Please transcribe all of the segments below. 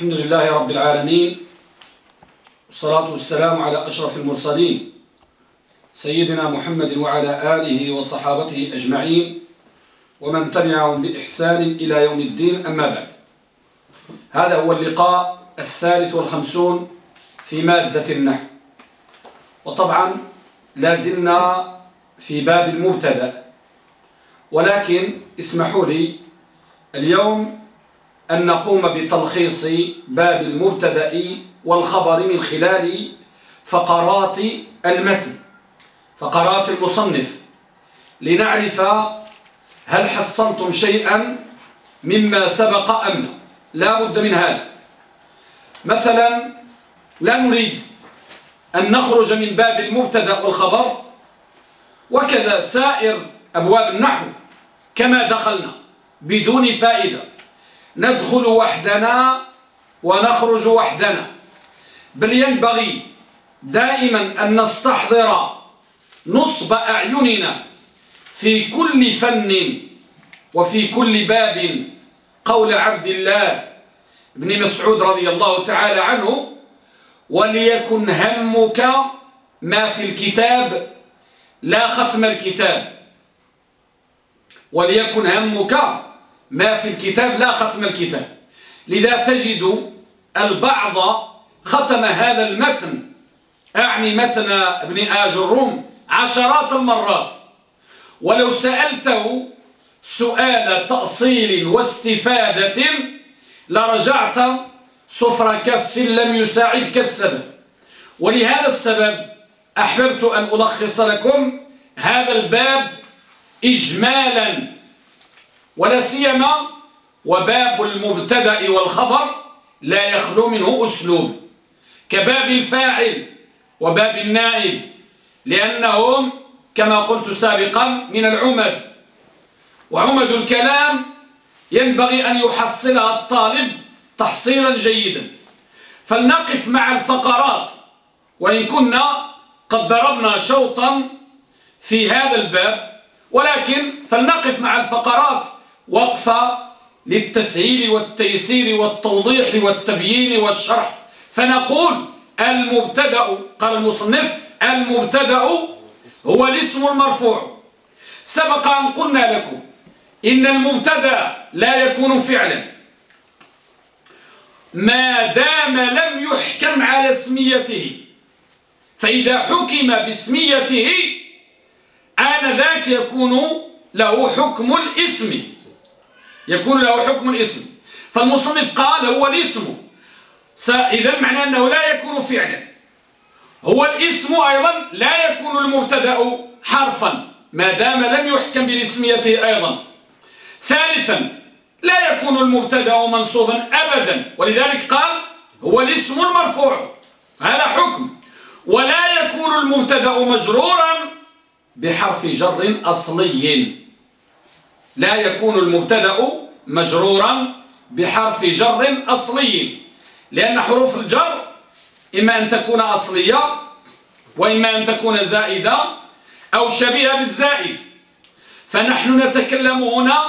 الحمد لله رب العالمين والصلاة والسلام على أشرف المرسلين سيدنا محمد وعلى آله وصحابته أجمعين ومن تبعهم بإحسان إلى يوم الدين أما بعد. هذا هو اللقاء الثالث والخمسون في مادة النحو. وطبعا لازلنا في باب المبتدأ ولكن اسمحوا لي اليوم أن نقوم بتلخيص باب المبتدأ والخبر من خلال فقرات المتن فقرات المصنف لنعرف هل حصلتم شيئا مما سبق أم لا بد من هذا. مثلا لا نريد أن نخرج من باب المبتدأ والخبر وكذا سائر أبواب النحو كما دخلنا بدون فائدة. ندخل وحدنا ونخرج وحدنا. بل ينبغي دائما أن نستحضر نصب أعيننا في كل فن وفي كل باب. قول عبد الله بن مسعود رضي الله تعالى عنه وليكن همك ما في الكتاب لا ختم الكتاب. وليكن همك ما في الكتاب لا ختم الكتاب. لذا تجد البعض ختم هذا المتن. أعني متن ابن آج الروم عشرات المرات. ولو سألته سؤال تأصيل واستفادة لرجعت صفر كف لم يساعدك السبب. ولهذا السبب أحببت أن ألخص لكم هذا الباب إجمالا. ولا سيما وباب المبتدأ والخبر لا يخلو منه أسلوب. كباب الفاعل وباب النائب لأنهم كما قلت سابقا من العمد. وعمد الكلام ينبغي أن يحصلها الطالب تحصيلا جيدا. فلنقف مع الفقرات وإن كنا قد ضربنا شوطا في هذا الباب. ولكن فلنقف مع الفقرات وقفة للتسهيل والتيسير والتوضيح والتبيين والشرح. فنقول المبتدأ قال المصنف المبتدأ هو الاسم المرفوع. سبق أن قلنا لكم إن المبتدأ لا يكون فعلا. ما دام لم يحكم على اسميته فإذا حكم باسميته آنذاك يكون له حكم الاسم. يكون له حكم الاسم. فالمصنف قال هو الاسم. إذا معنى أنه لا يكون فعلا. هو الاسم أيضا لا يكون المبتدأ حرفا ما دام لم يحكم باسميته أيضا. ثالثا لا يكون المبتدأ منصوبا أبدا. ولذلك قال هو الاسم المرفوع. هذا حكم. ولا يكون المبتدأ مجرورا بحرف جر أصلي. لا يكون المبتدأ مجرورا بحرف جر أصلي. لأن حروف الجر إما أن تكون أصلية وإما أن تكون زائدة أو شبيهة بالزائد. فنحن نتكلم هنا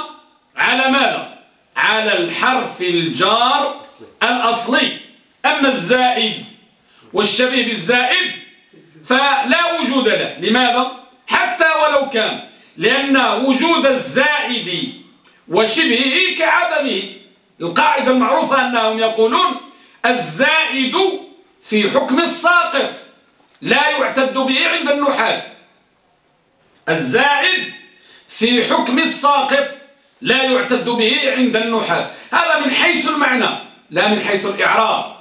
على ماذا؟ على الحرف الجار الأصلي. أما الزائد والشبيه بالزائد فلا وجود له. لماذا؟ حتى ولو كان لأن وجود الزائد وشبهه كعدمه القاعدة المعروفة أنهم يقولون الزائد في حكم الساقط لا يعتد به عند النحاة. الزائد في حكم الساقط لا يعتد به عند النحاة. هذا من حيث المعنى لا من حيث الإعراب.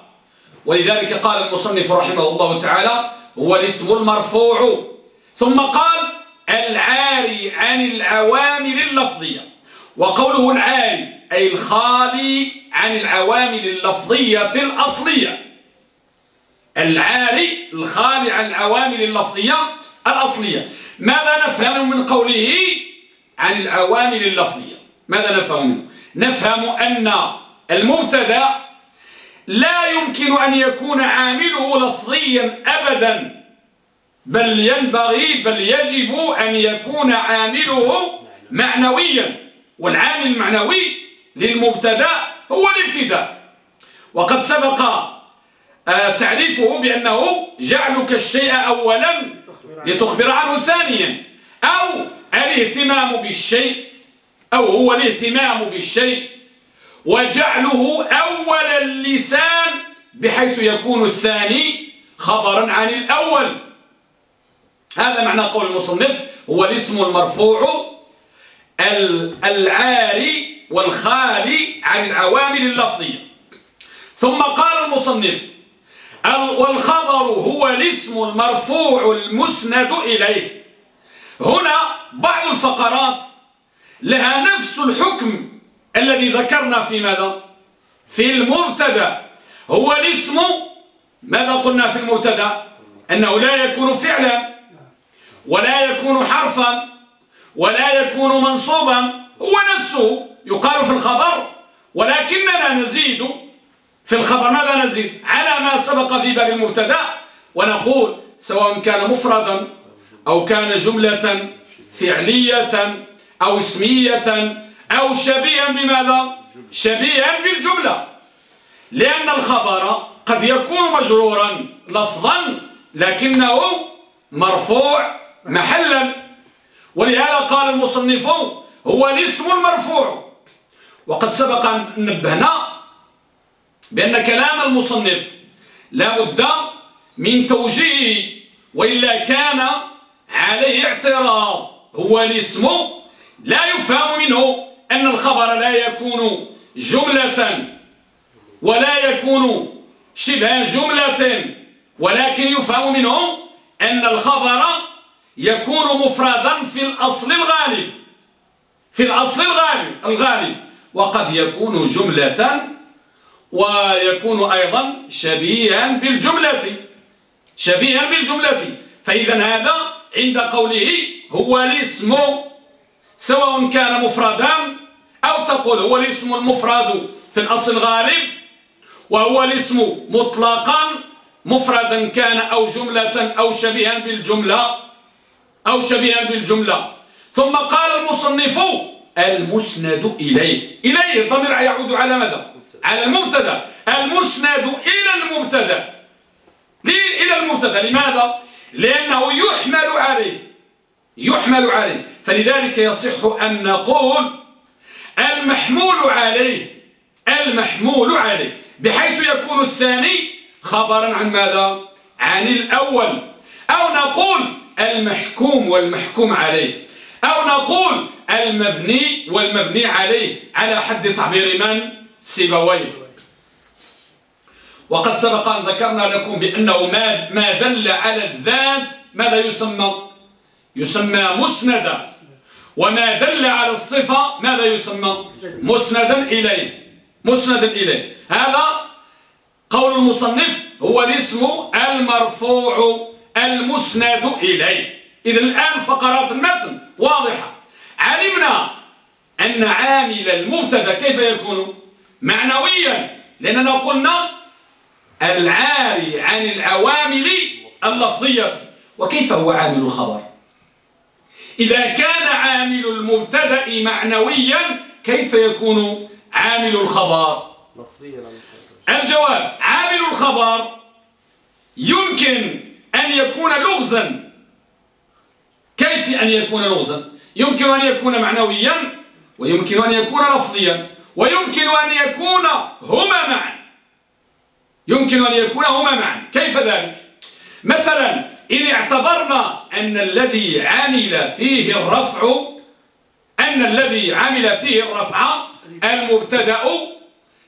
ولذلك قال المصنف رحمه الله تعالى هو الاسم المرفوع. ثم قال العاري عن العوامل اللفظية. وقوله العاري أي الخالي عن العوامل اللفظية الأصلية. العاري الخالي عن العوامل اللفظية الأصلية. ماذا نفهم من قوله عن العوامل اللفظية؟ ماذا نفهم منه؟ نفهم أن المبتدأ لا يمكن أن يكون عامله لفظيا أبدا. بل ينبغي بل يجب أن يكون عامله معنويا. والعامل المعنوي للمبتدأ هو الابتداء. وقد سبق آه، تعريفه بأنه جعلك الشيء أولا لتخبر عنه ثانيا أو الاهتمام بالشيء أو هو الاهتمام بالشيء. وجعله أول اللسان بحيث يكون الثاني خبرا عن الأول. هذا معنى قول المصنف هو الاسم المرفوع العاري والخالي عن العوامل اللفظية. ثم قال المصنف والخبر هو الاسم المرفوع المسند إليه. هنا بعض الفقرات لها نفس الحكم الذي ذكرنا في ماذا؟ في المبتدا. هو الاسم ماذا قلنا في المبتدا؟ أنه لا يكون فعلا. ولا يكون حرفا ولا يكون منصوبا هو نفسه يقال في الخبر ولكننا نزيد في الخبر. ماذا نزيد؟ على ما سبق في باب المبتدأ ونقول سواء كان مفردا أو كان جملة فعلية أو اسمية أو شبيها بماذا؟ شبيها بالجملة. لأن الخبر قد يكون مجرورا لفظا لكنه مرفوع محلا. ولهذا قال المصنف هو الاسم المرفوع. وقد سبق أن نبهنا بأن كلام المصنف لا بد من توجيه وإلا كان عليه اعتراض. هو الاسم لا يفهم منه أن الخبر لا يكون جملة ولا يكون شبه جملة ولكن يفهم منه أن الخبر يكون مفردا في الأصل الغالب. في الأصل الغالب الغالب. وقد يكون جملة ويكون أيضا شبيها بالجملة. شبيها بالجملة. فإذا هذا عند قوله هو الاسم. سواء كان مفردا أو تقول هو الاسم المفرد في الأصل الغالب وهو الاسم مطلقا مفردا كان أو جملة أو شبيها بالجملة. أو شبيها بالجملة. ثم قال المصنف المسند إليه. إليه الضمير يعود على ماذا؟ على المبتدأ. المسند إلى المبتدأ. إلى المبتدأ؟ لماذا؟ لأنه يحمل عليه. يحمل عليه. فلذلك يصح أن نقول المحمول عليه. المحمول عليه. بحيث يكون الثاني خبرا عن ماذا؟ عن الأول. أو نقول المحكوم والمحكوم عليه. أو نقول المبني والمبني عليه. على حد تعبير من؟ سيبويه. وقد سبق أن ذكرنا لكم بأنه ما, ما دل على الذات ماذا يسمى؟ يسمى مسندا. وما دل على الصفة ماذا يسمى؟ مسندا إليه. مسندا إليه. هذا قول المصنف هو الاسم المرفوع. المسند إليه. إذا الآن فقرات المتن واضحة. علمنا أن عامل المبتدأ كيف يكون؟ معنويا. لأننا قلنا العاري عن العوامل اللفظية. وكيف هو عامل الخبر؟ إذا كان عامل المبتدأ معنويا كيف يكون عامل الخبر؟ الجواب عامل الخبر يمكن أن يكون لغزا. كيف أن يكون لغزا؟ يمكن أن يكون معنويا ويمكن أن يكون لفظيا ويمكن أن يكون هما معا يمكن أن يكون هما معا كيف ذلك؟ مثلا إن اعتبرنا أن الذي عمل فيه الرفع أن الذي عمل فيه الرفع المبتدأ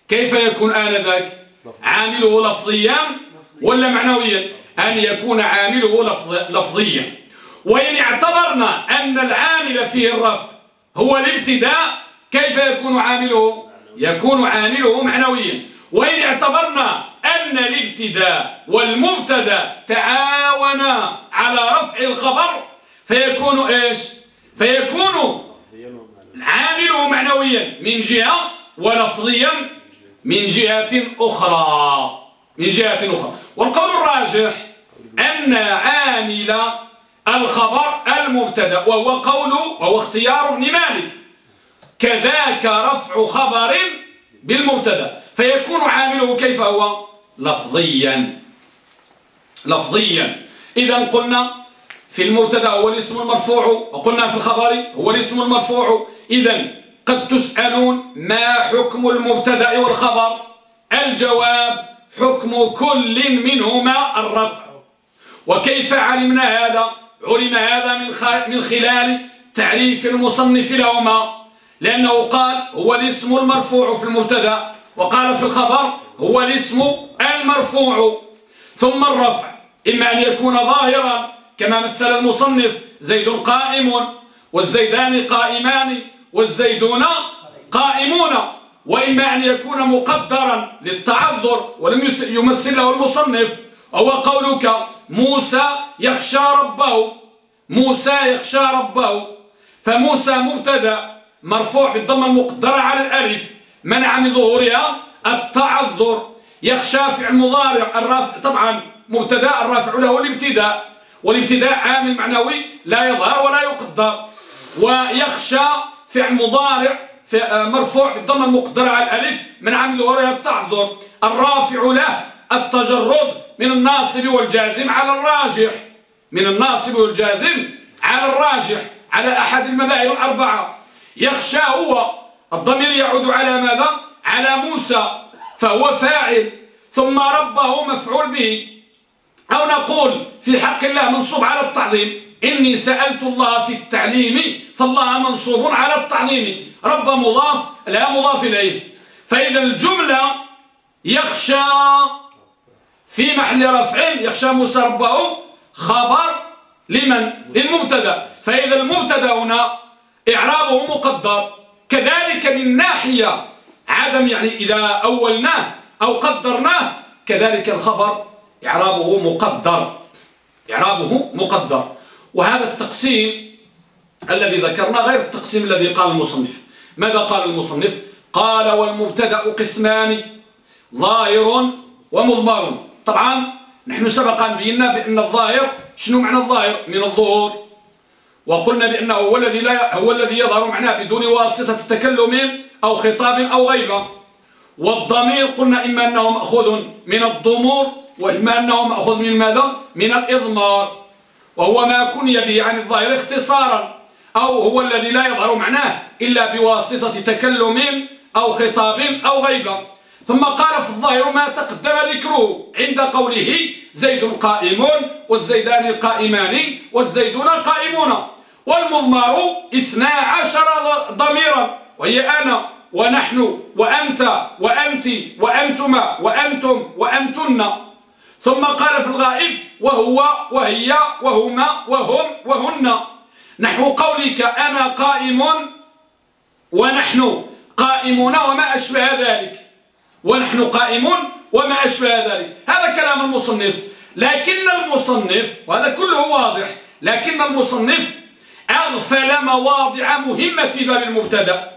كيف يكون آنذاك؟ عامله لفظيا ولا معنويا أن يكون عامله لفظيا. وإن اعتبرنا أن العامل فيه الرفع هو الابتداء كيف يكون عامله؟ يكون عامله معنويا. وإن اعتبرنا أن الابتداء والمبتدأ تعاونا على رفع الخبر فيكون إيش؟ فيكون عامله معنويا من جهة ولفظيا من جهة أخرى. من جهة أخرى. والقول الراجح أن عامل الخبر المبتدأ وهو قول وهو اختيار ابن مالك كذاك رفع خبر بالمبتدأ. فيكون عامله كيف هو؟ لفظيا. لفظيا. إذا قلنا في المبتدأ هو الاسم المرفوع وقلنا في الخبر هو الاسم المرفوع. إذا قد تسألون ما حكم المبتدأ والخبر؟ الجواب حكم كل منهما الرفع. وكيف علمنا هذا؟ علم هذا من خلال تعريف المصنف لهما. لأنه قال هو الاسم المرفوع في المبتدا وقال في الخبر هو الاسم المرفوع. ثم الرفع إما أن يكون ظاهرا كما مثل المصنف زيد قائم والزيدان قائمان والزيدون قائمون. وإما أن يكون مقدرا للتعذر ولم يمثل له المصنف وهو قولك موسى يخشى ربه موسى يخشى ربه فموسى مبتدأ مرفوع بالضمه المقدرة على الألف منع من ظهورها التعذر يخشى فعل مضارع الرافع طبعا مبتدأ الرافع له الابتداء والابتداء عامل معنوي لا يظهر ولا يقدر ويخشى فعل مضارع مرفوع بالضمه المقدرة على الألف من عامل ظهورها التعذر الرافع له التجرد من الناصب والجازم على الراجح. من الناصب والجازم على الراجح. على أحد المذاهب الأربعة. يخشى هو. الضمير يعود على ماذا؟ على موسى. فهو فاعل. ثم ربه مفعول به. أو نقول في حق الله منصوب على التعظيم. إني سألت الله في التعليم فالله منصوب على التعظيم رب مضاف لا مضاف إليه. فإذا الجملة يخشى في محل رفع يخشى موسى ربه خبر لمن؟ للمبتدأ. فإذا المبتدأ هنا إعرابه مقدر. كذلك من ناحية عدم يعني إذا أولناه أو قدرناه كذلك الخبر إعرابه مقدر. إعرابه مقدر. وهذا التقسيم الذي ذكرنا غير التقسيم الذي قال المصنف. ماذا قال المصنف؟ قال والمبتدأ قسمان ظاهر ومضمر. طبعا نحن سبقا بينا بأن الظاهر شنو معنى الظاهر؟ من الظهور. وقلنا بأنه هو الذي لا هو الذي يظهر معناه بدون واسطة تكلم أو خطاب أو غيبة والضمير قلنا إما أنه مأخوذ من الضمور وإما أنه مأخوذ من ماذا؟ من الإضمار. وهو ما كني به عن الظاهر اختصارا أو هو الذي لا يظهر معناه إلا بواسطة تكلم أو خطاب أو غيبة. ثم قال في الظاهر ما تقدم ذكره عند قوله زيد قائم والزيدان قائمان والزيدون قائمون. والمضمار اثنا عشر ضميرا وهي أنا ونحن وأنت وأنت وأنتما وأنتم وأنتن. ثم قال في الغائب وهو وهي وهما وهم وهن. نحو قولك أنا قائم ونحن قائمون وما أشبه ذلك. ونحن قائمون وما أشبه ذلك. هذا كلام المصنف. لكن المصنف وهذا كله واضح لكن المصنف أغفل مواضع مهمة في باب المبتدأ.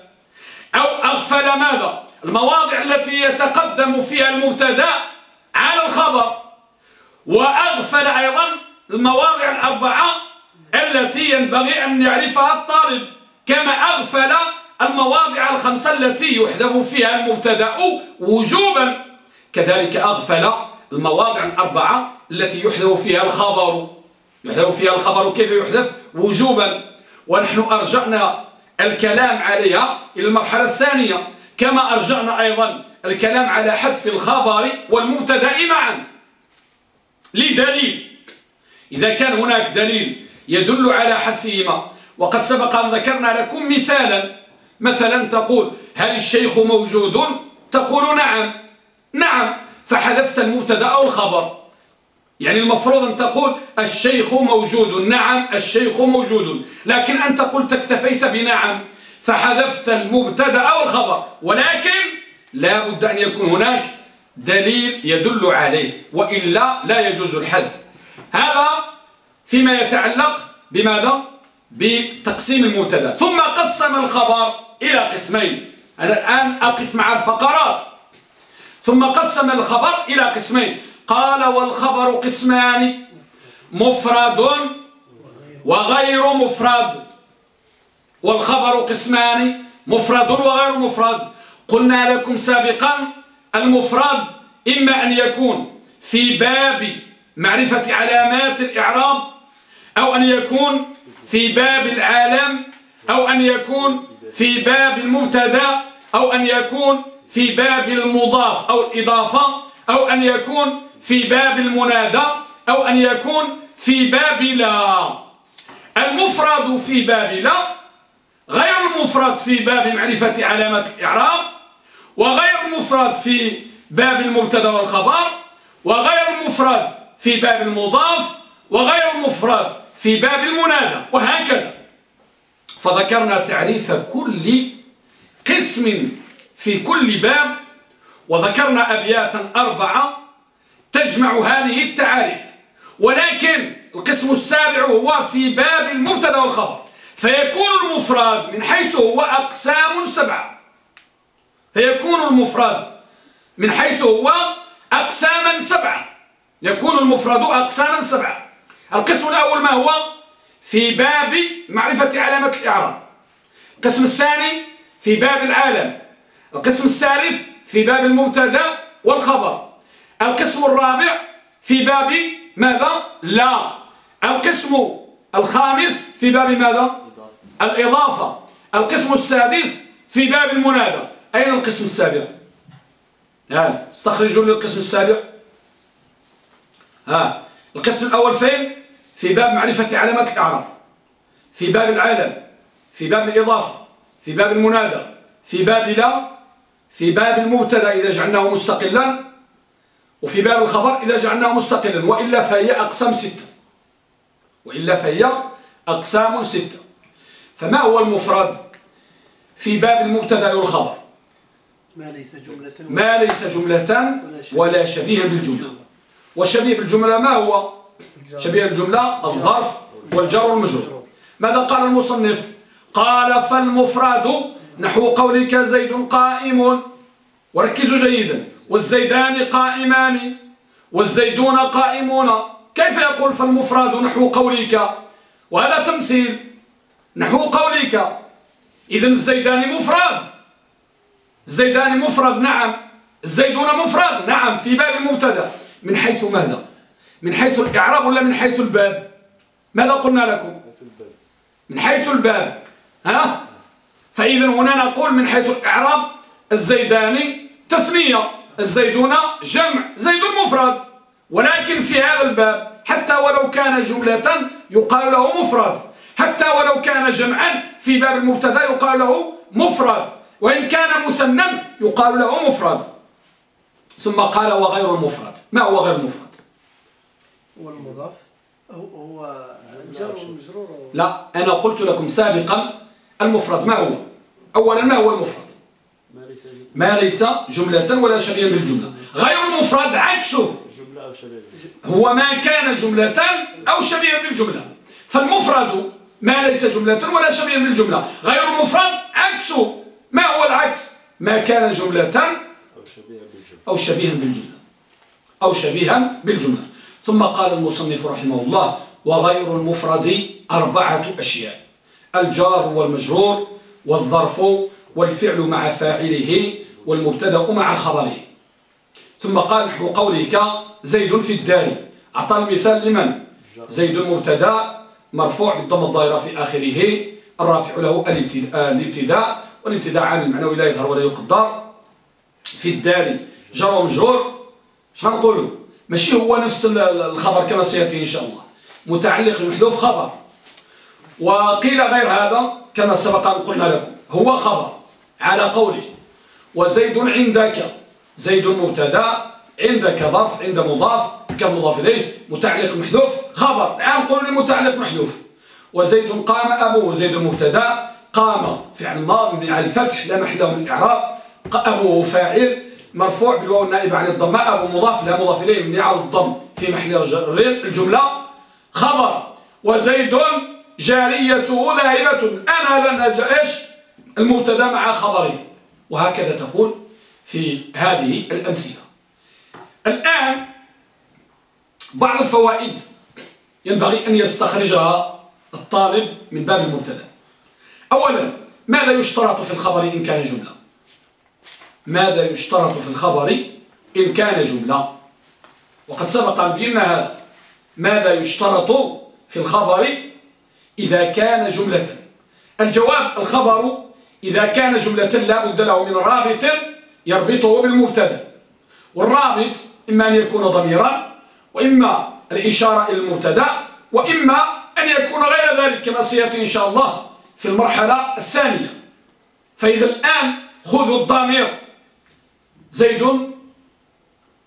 أو أغفل ماذا؟ المواضع التي يتقدم فيها المبتدأ على الخبر. وأغفل أيضا المواضع الأربعة التي ينبغي أن يعرفها الطالب كما أغفل المواضع الخمسة التي يحذف فيها المبتدأ وجوبا. كذلك أغفل المواضع الأربعة التي يحذف فيها الخبر. يحذف فيها الخبر كيف يحذف؟ وجوبا. ونحن أرجعنا الكلام عليها إلى المرحلة الثانية كما أرجعنا أيضا الكلام على حذف الخبر والمبتدأ معا. لدليل إذا كان هناك دليل يدل على حذفهما وقد سبق أن ذكرنا لكم مثالا. مثلا تقول هل الشيخ موجود؟ تقول نعم. نعم فحذفت المبتدا أو الخبر. يعني المفروض أن تقول الشيخ موجود. نعم الشيخ موجود. لكن أنت قلت اكتفيت بنعم فحذفت المبتدا أو الخبر. ولكن لا بد أن يكون هناك دليل يدل عليه وإلا لا يجوز الحذف. هذا فيما يتعلق بماذا؟ بتقسيم المبتدا. ثم قسم الخبر إلى قسمين. أنا الآن أقف مع الفقرات. ثم قسم الخبر إلى قسمين. قال والخبر قسمان مفرد وغير مفرد. والخبر قسمان مفرد وغير مفرد. قلنا لكم سابقا المفرد إما أن يكون في باب معرفة علامات الإعراب أو أن يكون في باب العالم أو أن يكون في باب المبتدأ أو أن يكون في باب المضاف أو الإضافة أو أن يكون في باب المنادى أو أن يكون في باب لا. المفرد في باب لا غير المفرد في باب معرفة علامة الإعراب وغير المفرد في باب المبتدا والخبر وغير المفرد في باب المضاف وغير المفرد في باب المنادى وهكذا. فذكرنا تعريف كل قسم في كل باب وذكرنا أبياتا أربعة تجمع هذه التعاريف. ولكن القسم السابع هو في باب المبتدا والخبر. فيكون المفرد من حيث هو أقسام سبعة. فيكون المفرد من حيث هو أقساما سبعة. يكون المفرد أقساما سبعة. القسم الأول ما هو؟ في باب معرفة علامة الإعراب. القسم الثاني في باب العالم. القسم الثالث في باب المبتدأ والخبر. القسم الرابع في باب ماذا؟ لا. القسم الخامس في باب ماذا؟ الإضافة. القسم السادس في باب المنادى. أين القسم السابع؟ ها استخرجوا لي القسم السابع. ها القسم الأول فين؟ في باب معرفة علامات الإعراب في باب العالم في باب الإضافة في باب المنادى في باب لا في باب المبتدأ إذا جعلناه مستقلا وفي باب الخبر إذا جعلناه مستقلا وإلا فهي أقسام ستة. وإلا فهي أقسام ستة. فما هو المفرد في باب المبتدأ والخبر؟ ما ليس جملة ما ليس جملة ولا شبيه. بالجملة. والشبيه بالجملة ما هو؟ شبيه الجملة الظرف والجر والمجرور. ماذا قال المصنف؟ قال فالمفرد نحو قولك زيد قائم. وركزوا جيدا. والزيدان قائمان والزيدون قائمون. كيف يقول فالمفرد نحو قولك؟ وهذا تمثيل. نحو قولك. إذن الزيدان مفرد الزيدان مفرد نعم. الزيدون مفرد نعم في باب المبتدا. من حيث ماذا؟ من حيث الإعراب ولا من حيث الباب؟ ماذا قلنا لكم؟ من حيث الباب. ها؟ فإذا هنا نقول من حيث الإعراب الزيداني تثنية الزيدون جمع زيد مفرد. ولكن في هذا الباب حتى ولو كان جملة يقال له مفرد. حتى ولو كان جمعا في باب المبتدا يقال له مفرد. وإن كان مثنى يقال له مفرد. ثم قال وغير المفرد. ما هو غير المفرد؟ هو المضاف؟ هو والمجرور لا أنا قلت لكم سابقا المفرد ما هو؟ أولا ما هو المفرد؟ ما ليس جملة ولا شبيها بالجملة. غير المفرد عكسه. هو ما كان جملة أو شبيها بالجملة. فالمفرد ما ليس جملة ولا شبيها بالجملة. غير المفرد عكسه. ما هو العكس؟ ما كان جملة أو شبيها بالجملة. أو شبيها بالجملة. ثم قال المصنف رحمه الله وغير المفرد أربعة أشياء. الجار والمجرور والظرف والفعل مع فاعله والمبتدأ مع خبره. ثم قال نحو قولك زيد في الدار. أعطى المثال لمن؟ زيد مبتدا مرفوع بالضم الظاهرة في آخره الرافع له الابتداء والابتداء عامل معنوي لا يظهر ولا يقدر. في الدار جر ومجرور شنو نقولوا ماشي هو نفس الخبر كما سيأتي إن شاء الله. متعلق المحذوف خبر. وقيل غير هذا كما سبق أن قلنا لكم. هو خبر على قوله وزيد عندك زيد مبتدا عندك ظرف عند مضاف كمضاف إليه. متعلق محذوف خبر. الآن قل المتعلق محذوف وزيد قام أبوه زيد مبتدا قام فعل ماض من على الفتح لا محل له من الإعراب أبوه فاعل مرفوع بالواو النائب عن الضماء أبو مضاف؟ لا مضاف إليه من على الضم في محل الجملة. خبر. وزيد جاريته ذاهبة. الآن هذا إيش؟ المبتدا مع خبره وهكذا تقول في هذه الأمثلة. الآن بعض الفوائد ينبغي أن يستخرجها الطالب من باب المبتدا. أولا ماذا يشترط في الخبر إن كان جملة؟ ماذا يشترط في الخبر إن كان جملة؟ وقد سبق أن هذا ماذا يشترط في الخبر إذا كان جملة؟ الجواب الخبر إذا كان جملة لا بد له من رابط يربطه بالمبتدأ والرابط إما أن يكون ضميرا وإما الإشارة إلى المبتدأ وإما أن يكون غير ذلك كما سيأتي إن شاء الله. في المرحلة الثانية. فإذا الآن خذوا الضمير. زيد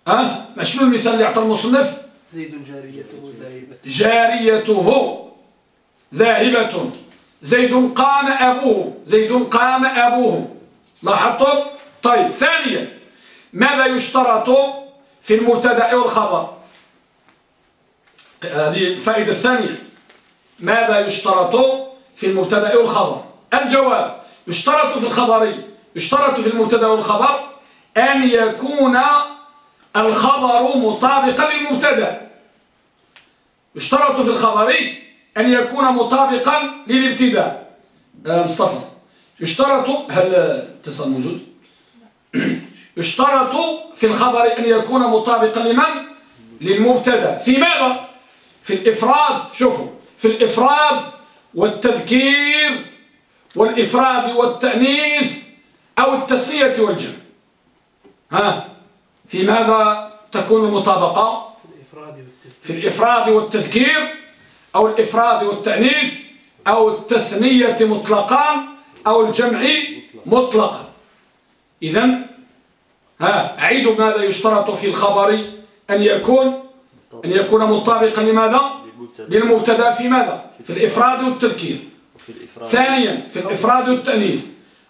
أه ما شنو المثال اللي أعطى المصنف؟ زيد جاريته ذاهبة. جاريته ذاهبة. زيد قام أبوه. زيد قام أبوه. لاحظتم طيب ثانيا ماذا يشترط في المبتدأ والخبر؟ هذه الفائدة الثانية. ماذا يشترط في المبتدأ والخبر. الجواب يشترط في الخبر. يشترط في المبتدأ والخبر أن يكون الخبر مطابقا للمبتدأ. يشترط في الخبر أن يكون مطابقا للابتداء آه، مصطفى يشترط هل اتصال موجود؟ يشترط في الخبر أن يكون مطابقا لمن؟ للمبتدأ. في ماذا؟ في الإفراد. شوفوا في الإفراد والتذكير والإفراد والتأنيث أو التثنية والجمع. ها؟ في ماذا تكون المطابقة؟ في الإفراد والتذكير أو الإفراد والتأنيث أو التثنية مطلقا أو الجمع مطلقا. إذا ها أعيد ماذا يشترط في الخبر؟ أن يكون أن يكون مطابقا لماذا؟ للمبتدأ. في ماذا؟ في الإفراد. والتذكير. ثانيا في الإفراد والتأنيث.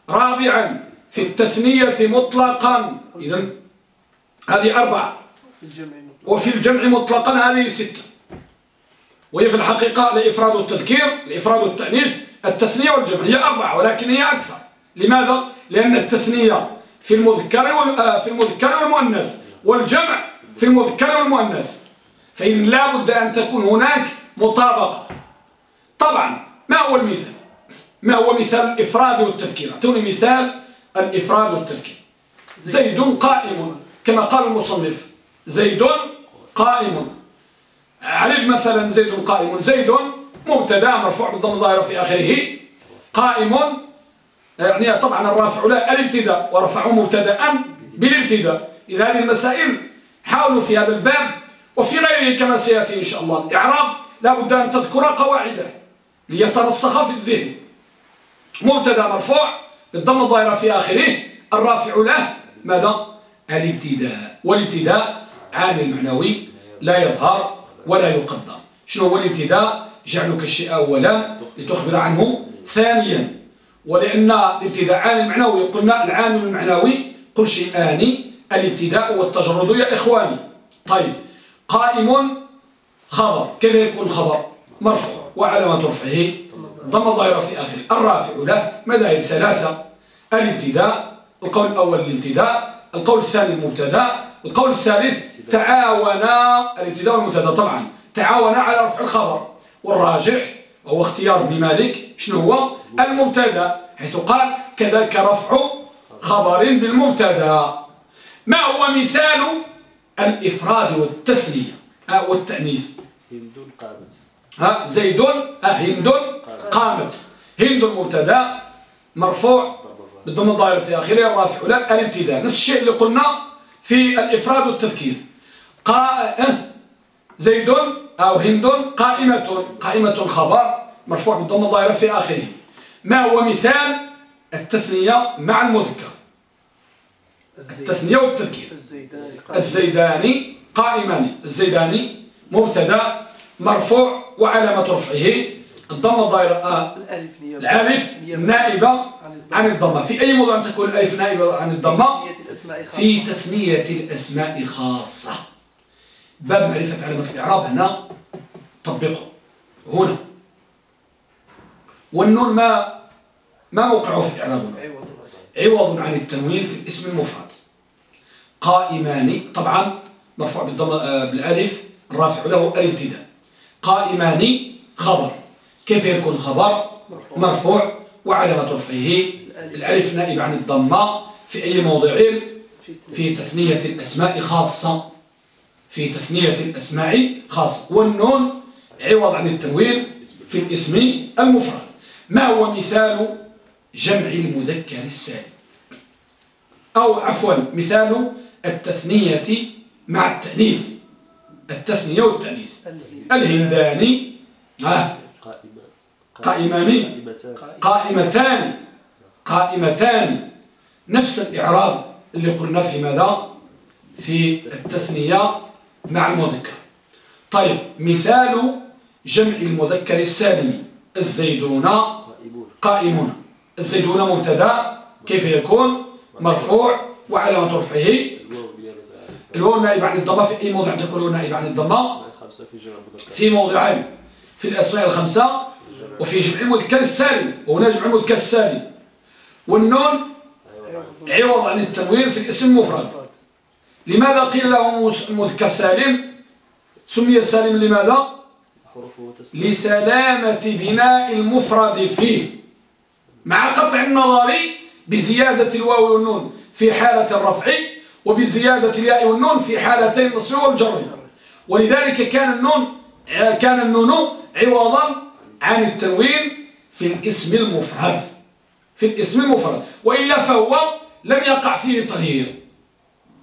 رابعا في التثنية مطلقا. إذا هذه أربعة. وفي الجمع مطلقا هذه ستة. وهي في الحقيقة الإفراد والتذكير الإفراد والتأنيث. التثنية والجمع هي أربعة ولكن هي أكثر. لماذا؟ لأن التثنية في المذكر آه، في المذكر والمؤنث والجمع في المذكر والمؤنث. فإن لا بد أن تكون هناك مطابقة. طبعا ما هو المثال؟ ما هو مثال الإفراد والتذكير أعطوني مثال الإفراد والتذكير زيد قائم كما قال المصنف. زيد قائم. علم مثلا زيد قائم. زيد مبتدأ مرفوع بالضم الظاهر في آخره. قائم. يعني طبعا الرافع لا الابتداء. ورفعه مبتدا بالابتداء. إذا هذه المسائل حاولوا في هذا الباب وفي غيره كما سيأتي إن شاء الله. الإعراب لا بد أن تذكر قواعده ليترسخ في الذهن. مبتدا مرفوع بالضم الظاهر في آخره. الرافع له ماذا؟ الابتداء. والابتداء عامل معنوي لا يظهر ولا يقدر. شنو هو الابتداء؟ جعلك الشيء أولا لتخبر عنه ثانيا. ولأن الابتداء عامل معنوي قلنا العامل المعنوي قل شيئان الابتداء والتجرد يا إخواني. طيب قائم خبر. كيف يكون خبر مرفوع. وعلامة رفعه ضم الظاهرة في آخره. الرافع له مذاهب ثلاثة. الابتداء القول الأول الابتداء القول الثاني المبتدا القول الثالث تعاونا. الابتداء والمبتدأ طبعا. تعاونا على رفع الخبر. والراجح وهو اختيار ابن مالك. شنو هو؟ المبتدأ. حيث قال كذلك رفع خبر بالمبتدأ. ما هو مثال الإفراد والتثنية آه، والتأنيث. هند قامت ها زيد هند قامت. هند مبتدا مرفوع بالضم الظاهر في آخره الرافع لا الابتداء. نفس الشيء اللي قلنا في الإفراد والتذكير قا... زيد أو هند قائمة قائمة خبر مرفوع بالضم الظاهر في آخره. ما هو مثال التثنية مع المذكر؟ التثنية والتذكير الزيداني. قائمان. الزيداني مبتدا مرفوع وعلامة رفعه. الضم الظاهر آه الألف نائبة عن الضمة في أي موضوع تكون الألف نائبة عن الضمة في تثنية الأسماء خاصة. باب معرفة علامة الإعراب هنا. طبقه. هنا. والنون ما ما موقعه في الإعراب عوض عن التنوين في الاسم المفرد. قائمان طبعا مرفوع بالضم آه، بالألف الرافع له الابتداء قائمان خبر. كيف يكون خبر؟ مرفوع. وعلامة رفعه الألف نائب عن الضمة. في أي موضع؟ في تثنية الأسماء خاصة. في تثنية الأسماء خاصة. والنون عوض عن التنوين في الاسم المفرد. ما هو مثال جمع المذكر السالم أو عفوا مثال التثنية مع التأنيث. التثنية والتأنيث. الهنداني آه قائمان قائمتان. قائمتان. نفس الإعراب اللي قلنا في ماذا؟ في التثنية مع المذكر. طيب مثال جمع المذكر السالم. الزيدون. قائمون. الزيدون مبتدا. كيف يكون؟ مرفوع وعلامة رفعه. الواو نائب عن الضمة في أي موضع تقولون نائب عن الضمة؟ في موضعين في الأسماء الخمسة وفي جمع المذكر السالم وهنا جمع المذكر السالم والنون عوض عن التنوين في الاسم المفرد. لماذا قيل له المذكر سالم سمي سالم لماذا؟ لسلامة بناء المفرد فيه. مع قطع النظر بزيادة الواو والنون في حالة الرفع وبزيادة الياء والنون في حالتي النصب والجر. ولذلك كان النون كان النون عوضا عن التنوين في الاسم المفرد في الاسم المفرد. وإلا فهو لم يقع فيه تغيير.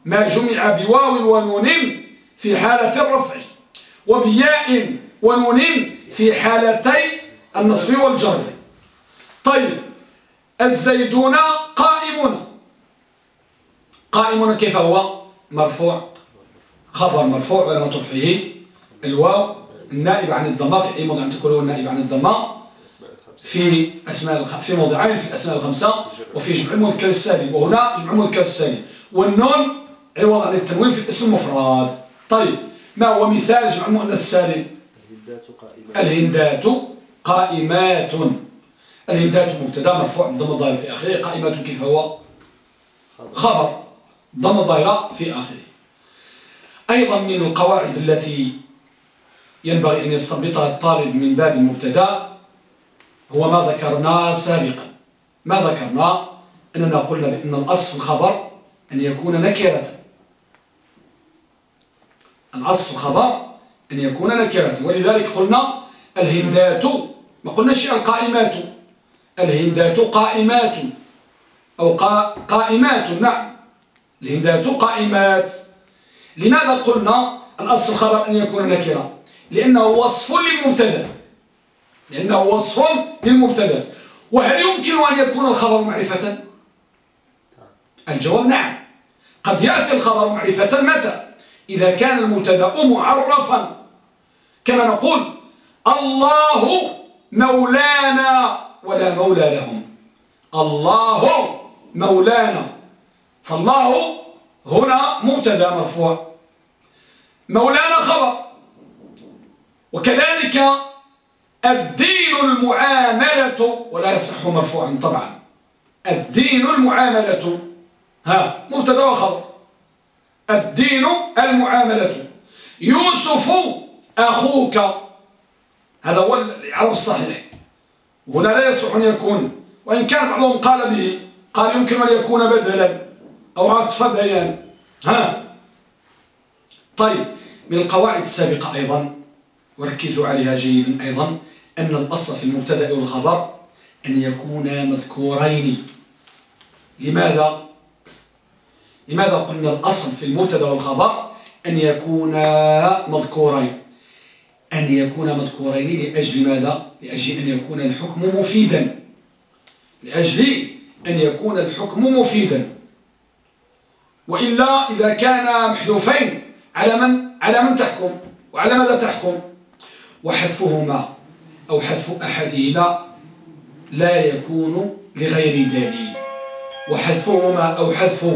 ما جمع بواو ونون في حالة الرفع وبياء ونون في حالتي النصب والجر. طيب الزيدون قائمون. قائمون كيف هو؟ مرفوع. خبر مرفوع ولما ترفعه الواو النائب عن الضمة. في أي موضع تقولون النائب عن الضمة؟ في أسماء في موضعين في الأسماء الخمسة. وفي جمع المذكر السالم. وهنا جمع المذكر السالم. والنون عوض عن التنوين في الاسم المفرد طيب ما هو مثال جمع المؤنث السالم؟ الهندات قائمات. الهندات مبتدأ مرفوع ضم الظاهر في آخره قائمات كيف هو؟ خبر. ضم الظاهر في آخره. أيضا من القواعد التي ينبغي أن يستنبطها الطالب من باب المبتدأ هو ما ذكرنا سابقا. ما ذكرنا أننا قلنا بأن الأصل في الخبر أن يكون نكرة. الأصل في الخبر أن يكون نكرة ولذلك قلنا الهندات ما قلنا شيء القائمات. الهندات قائمات أو قائمات نعم. الهندات قائمات. لماذا قلنا الأصل الخبر أن يكون نكرة لأنه وصف للمبتدأ. لأنه وصف للمبتدأ. وهل يمكن أن يكون الخبر معرفة؟ الجواب نعم. قد يأتي الخبر معرفة متى؟ إذا كان المبتدأ معرفا. كما نقول الله مولانا ولا مولى لهم. الله مولانا. فالله هنا مبتدا مرفوع. مولانا خبر. وكذلك الدين المعاملة ولا يصح مرفوعا طبعا. الدين المعاملة. ها مبتدا وخبر. الدين المعاملة. يوسف أخوك. هذا هو العرب الصحيح. هنا لا يصح أن يكون. وإن كان بعضهم قال به قال يمكن أن يكون بدلا أو عطف بيان ها. طيب من القواعد السابقة أيضا وركزوا عليها جيدا أيضا أن الأصل في المبتدأ والخبر أن يكونا مذكورين. لماذا؟ لماذا قلنا الأصل في المبتدأ والخبر أن يكونا مذكورين؟ أن يكون مذكورين لأجل ماذا؟ لأجل أن يكون الحكم مفيدا. لأجل أن يكون الحكم مفيدا. وإلا إذا كان محذوفين على من؟ على من تحكم؟ وعلى ماذا تحكم؟ وحذفهما أو حذف أحدهما لا يكون لغير دليل. وحذفهما أو حذف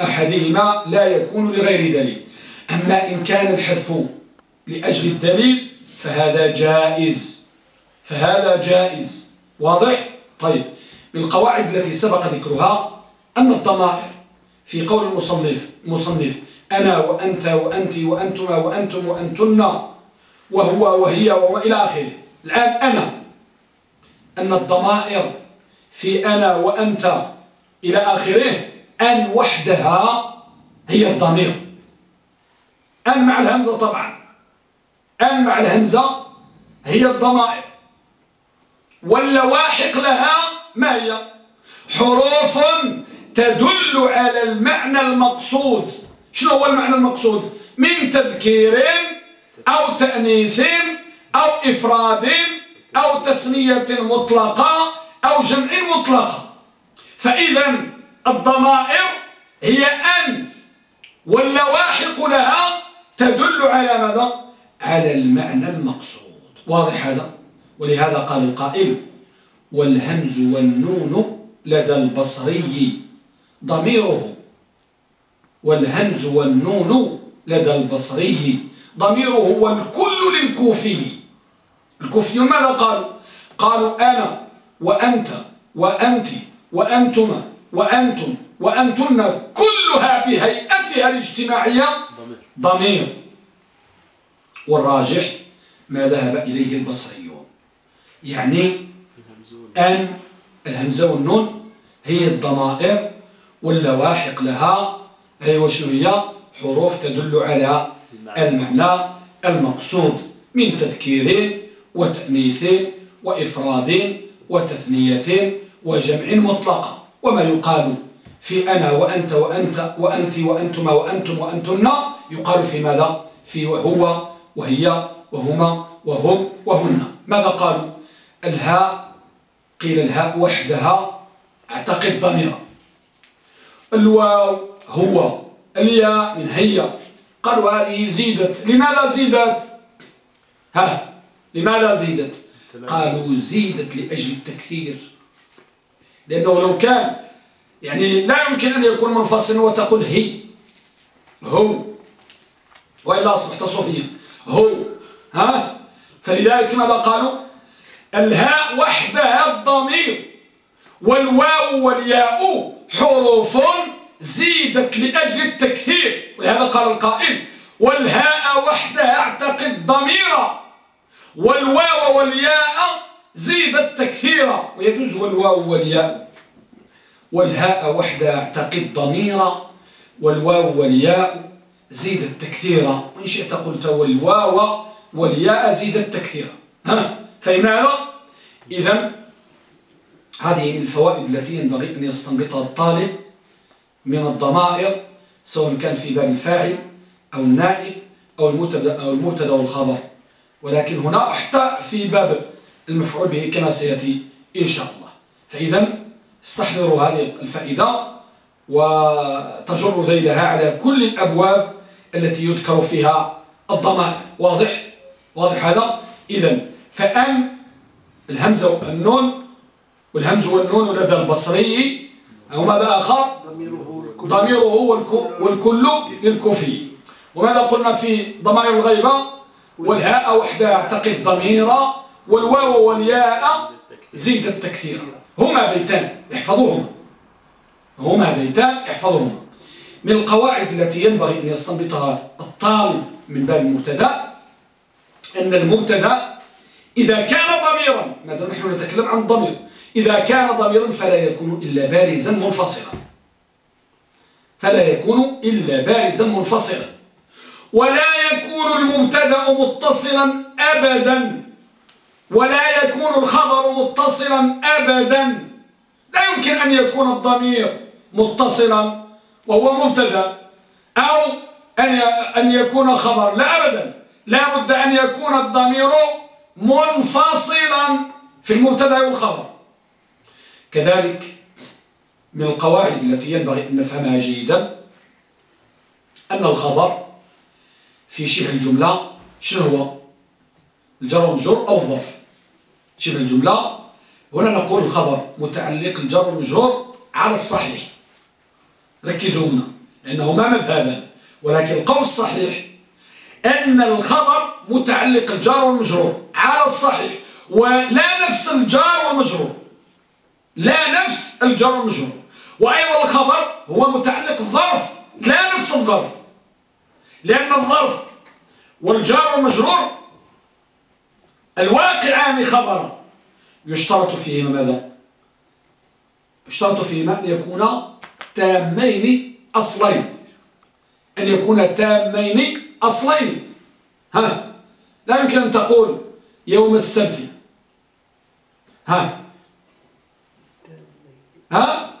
أحدهما لا يكون لغير دليل. أما إن كان الحذف لأجل الدليل فهذا جائز. فهذا جائز. واضح؟ طيب. من القواعد التي سبق ذكرها أن الضمائر في قول المصنف المصنف أنا وأنت وأنت وأنتما وأنتم وأنتن وهو وهي وإلى آخره. الآن أنا. أن الضمائر في أنا وأنت إلى آخره أن وحدها هي الضمير. أن مع الهمزة طبعا. أن مع الهمزة هي الضمائر. واللواحق لها ما هي؟ حروف تدل على المعنى المقصود. شنو هو المعنى المقصود؟ من تذكير أو تأنيث أو إفراد أو تثنية مطلقة أو جمع مطلقة فإذا الضمائر هي أن. واللواحق لها تدل على ماذا؟ على المعنى المقصود. واضح هذا؟ ولهذا قال القائل والهمز والنون لدى البصري ضميره. والهمز والنون لدى البصري ضميره والكل للكوفي. الكوفيون ماذا قالوا قالوا أنا وأنت وأنت وأنتما وأنتم وأنتن كلها بهيئتها الاجتماعية ضمير. والراجح ما ذهب إليه البصريون يعني أن الهمزة والنون هي الضمائر واللواحق لها هي وشنو هي حروف تدل على المعنى المقصود من تذكير وتأنيث وإفراد وتثنية وجمع مطلقة وما يقال في أنا وأنت وأنت وأنت وأنتما وأنتم وأنتن يقال في ماذا؟ في هو وهي وهما وهم وهن. ماذا قالوا؟ الهاء قيل الهاء وحدها اعتقد ضميرا. الواو هو الياء من هي. قالوا هذه زيدت. لماذا زيدت؟ ها لماذا زيدت؟ قالوا زيدت لأجل التكثير. لأنه لو كان يعني لا يمكن أن يكون منفصل وتقول هي هو. وإلا أصبحت صوفيا هو ها؟ فلذلك ماذا قالوا؟ الهاء وحدها الضمير والواو والياء حروف زيدت لأجل التكثير ولهذا قال القائل والهاء وحدها اعتقد ضميرا والواو والياء زيدت تكثيرا ويجوز والواو والياء. والهاء وحدها اعتقد ضميرا والواو والياء زيدت تكثيرا وإن شئت قلت والواو والياء زيدت تكثيرا ها؟ فهمنا إذا هذه من الفوائد التي ينبغي أن يستنبطها الطالب من الضمائر سواء كان في باب الفاعل أو النائب أو المبتدأ أو المبتدأ والخبر ولكن هنا حتى في باب المفعول به كما سيأتي إن شاء الله. فإذا استحضروا هذه الفائدة وتجروا ذيلها على كل الأبواب التي يذكر فيها الضمائر. واضح؟ واضح هذا؟ إذا فأن الهمزة والنون والهمز والنون لدى البصري أو ماذا آخر؟ ضميره والكل للكوفي. وماذا قلنا في ضمائر الغيبة؟ والهاء وحدها اعتقد ضميرا والواو والياء زيد التكثير. هما بيتان احفظوهما. هما بيتان احفظوهما. من القواعد التي ينبغي أن يستنبطها الطالب من باب المبتدا أن المبتدا إذا كان ضميرا ماذا نحن نتكلم عن ضمير؟ إذا كان ضميرا فلا يكون إلا بارزا منفصلا. فلا يكون إلا بارزا منفصلا. ولا يكون المبتدا متصلا أبدا. ولا يكون الخبر متصلا أبدا. لا يمكن أن يكون الضمير متصلا وهو مبتدأ أو أن يكون خبر. لا أبدا. لا بد أن يكون الضمير منفصلا في المبتدأ والخبر. كذلك من القواعد التي ينبغي أن نفهمها جيدا أن الخبر في شبه الجملة شنو هو؟ الجر والمجرور أو الظرف. شبه الجملة هنا نقول الخبر متعلق الجر والمجرور على الصحيح. ركزوا هنا لأنه ما مذهبا ولكن القول الصحيح أن الخبر متعلق الجار والمجرور على الصحيح ولا نفس الجار والمجرور لا نفس الجار والمجرور. وأيضا الخبر هو متعلق الظرف لا نفس الظرف لأن الظرف والجار والمجرور الواقعان خبرا يشترط فيهما ماذا؟ يشترط فيهما أن يكون تامين أصلين. أن يكون تامين أصلين. ها. لا يمكن أن تقول يوم السبت. ها. ها.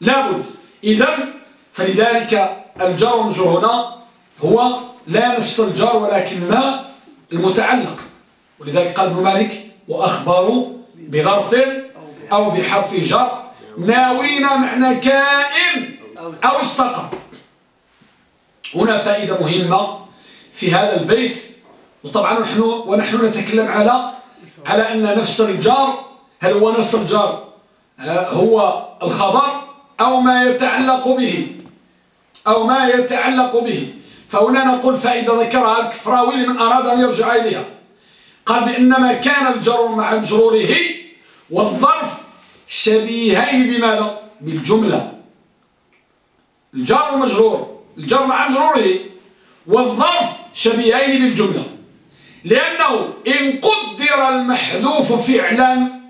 لابد إذا فلذلك الجار والمجرور هنا هو لا نفس الجار ولكن ما المتعلق. ولذلك قال ابن مالك وأخبروا بظرف أو بحرف جر. ناوين معنى كائن أو استقر. هنا فائدة مهمة في هذا البيت. وطبعا نحن ونحن نتكلم على على أن نفس الجار هل هو نفس الجار؟ آه، هو الخبر أو ما يتعلق به؟ أو ما يتعلق به. فهنا نقول فائدة ذكرها. الكفراوي لمن أراد أن يرجع إليها. قال بإنما كان الجر مع مجروره والظرف شبيهين بماذا؟ بالجملة. الجر والمجرور الجر مع مجروره والظرف شبيهين بالجملة. لأنه إن قدر المحذوف فعلا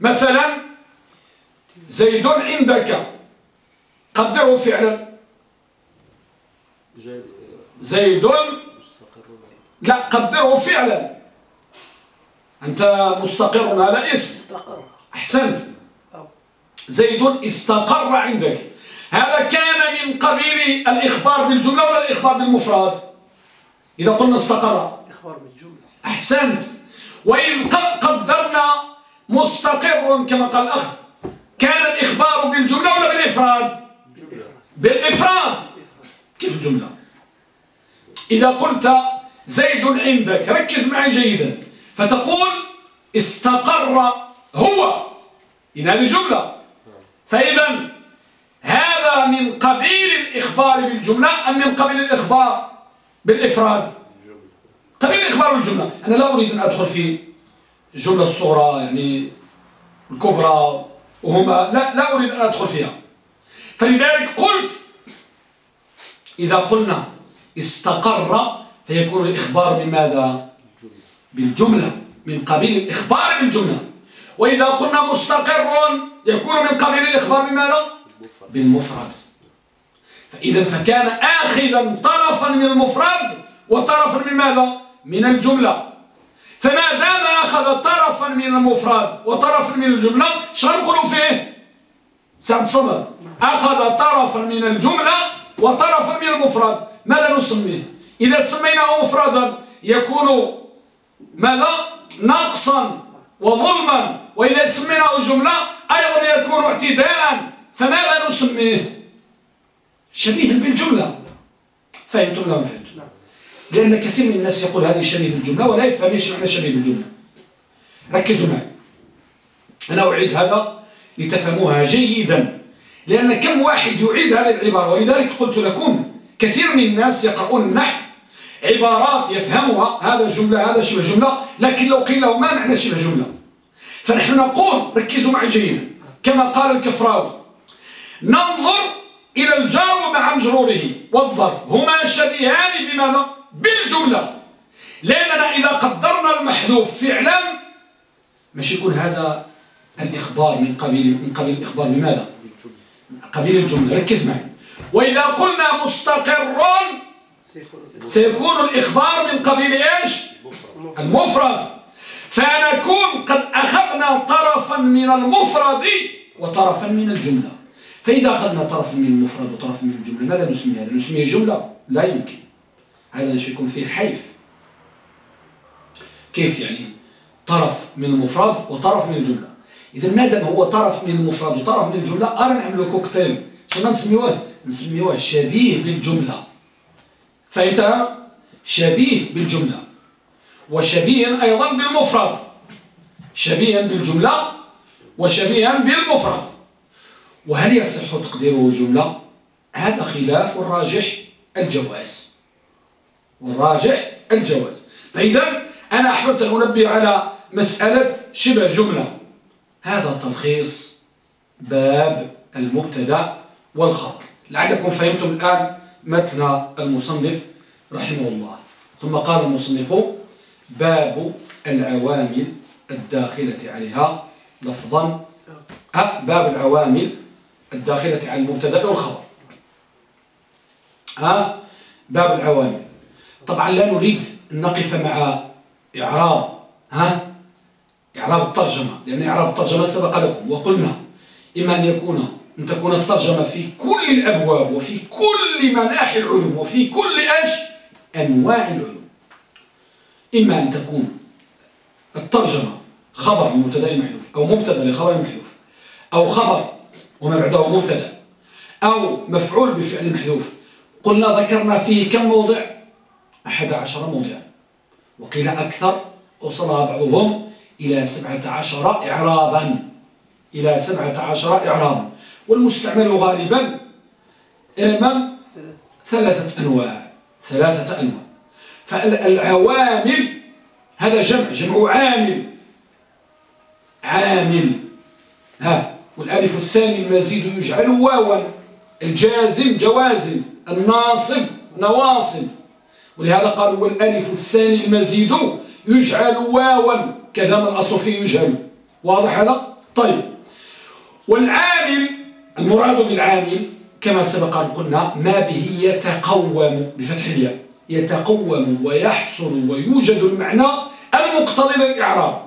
مثلا زيد عندك قدره فعلا. زيد لا قدره فعلا. أنت مستقر هذا اسم أحسنت. زيد استقر عندك. هذا كان من قبيل الإخبار بالجملة ولا الإخبار بالمفرد؟ إذا قلنا استقر. إخبار بالجملة. أحسنت. وإن قدرنا مستقر كما قال الأخ كان الإخبار بالجملة ولا بالإفراد. بالإفراد. كيف الجملة؟ إذا قلت زيد عندك ركز معي جيدا. فتقول استقر هو. إن هذه جملة. فإذا هذا من قبيل الإخبار بالجملة أم من قبيل الإخبار بالإفراد؟ قبيل الإخبار بالجملة أنا لا أريد أن أدخل في الجملة الصغرى يعني الكبرى وهما لا, لا أريد أن أدخل فيها. فلذلك قلت إذا قلنا استقر فيكون الإخبار بماذا؟ بالجملة. من قبيل الإخبار بالجملة. وإذا قلنا مستقر يكون من قبيل الإخبار بماذا بالمفرد. فإذا فكان آخذا طرفا من المفرد وطرفا من ماذا؟ من الجملة. فما دام أخذ طرفا من المفرد وطرفا من الجملة شو نقول فيه؟ سعد صمد أخذ طرفا من الجملة وطرفا من المفرد. ماذا نسميه؟ إذا سميناه مفردا يكون ماذا؟ نقصا وظلما. وإذا سميناه جملة أيضا يكون اعتداء فماذا نسميه؟ شبيه بالجملة. فهمتم لا فهمتم؟ لأن كثير من الناس يقول هذه شبيه بالجملة ولا يفهم إيش معنى شبيه بالجملة. ركزوا معي. أنا أعيد هذا لتفهموها جيدا. لأن كم واحد يعيد هذه العبارة؟ ولذلك قلت لكم كثير من الناس يقرؤون النحو عبارات يفهمها هذا جملة هذا شبه جملة لكن لو قيل له ما معنى شبه جملة؟ فنحن نقول ركزوا معي جيدا. كما قال الكفراوي ننظر إلى الجار مع مجروره والظرف. هما شبيهان بماذا؟ بالجملة. لأننا إذا قدرنا المحذوف فعلا مش يكون هذا الإخبار من قبيل من قبيل الإخبار. بماذا؟ قبيل الجملة. ركز معي. وإذا قلنا مستقر سيكون الإخبار من قبيل إيش؟ المفرد. فنكون قد أخذنا طرفا من المفرد وطرفا من الجملة. فإذا أخذنا طرفا من المفرد وطرفا من الجملة ماذا نسمي هذا؟ نسميه جملة؟ لا يمكن. هذا سيكون فيه حيف. كيف يعني؟ طرف من المفرد وطرف من الجملة. إذا مادام هو طرف من المفرد وطرف من الجملة أرى نعمل كوكتيل. شو نسميوه؟ نسميوه شبيه بالجملة. فهمت شبيه بالجملة. وشبيه أيضا بالمفرد. شبيها بالجملة وشبيها بالمفرد. وهل يصح تقديره جملة؟ هذا خلاف الراجح الجواز. والراجح الجواز. فإذا أنا أحببت أن أنبه على مسألة شبه جملة هذا تلخيص باب المبتدأ والخبر لعلكم فهمتم الآن متن المصنف رحمه الله. ثم قال المصنف باب العوامل الداخلة عليها. لفظا باب العوامل الداخلة على المبتدأ والخبر. ها باب العوامل. طبعا لا نريد أن نقف مع إعراب ها إعراب الترجمة لأن إعراب الترجمة سبق لكم وقلنا إما أن يكون أن تكون الترجمة في كل الأبواب وفي كل مناحي العلوم وفي كل أش أنواع العلوم. إما أن تكون الترجمة خبر لمبتدا محذوف أو مبتدأ لخبر محذوف أو خبر وما بعده مبتدأ أو مفعول بفعل محذوف. قلنا ذكرنا فيه كم موضع؟ أحد عشر موضعا وقيل أكثر وصلها بعضهم إلى سبعة عشر إعرابا. إلى سبعة عشر إعرابا. والمستعمل غالبا من ثلاثة أنواع. ثلاثة أنواع. فالعوامل هذا جمع جمع عامل. عامل. ها والألف الثاني المزيد يجعل واوا. الجازم جوازم. الناصب نواصب. ولهذا قالوا والألف الثاني المزيد يجعل واوا. كذا ما الأصل فيه يجعل. واضح هذا؟ طيب. والعامل المراد بالعامل كما سبق أن قلنا ما به يتقوم بفتح الياء. يتقوم ويحصل ويوجد المعنى المقتضي للإعراب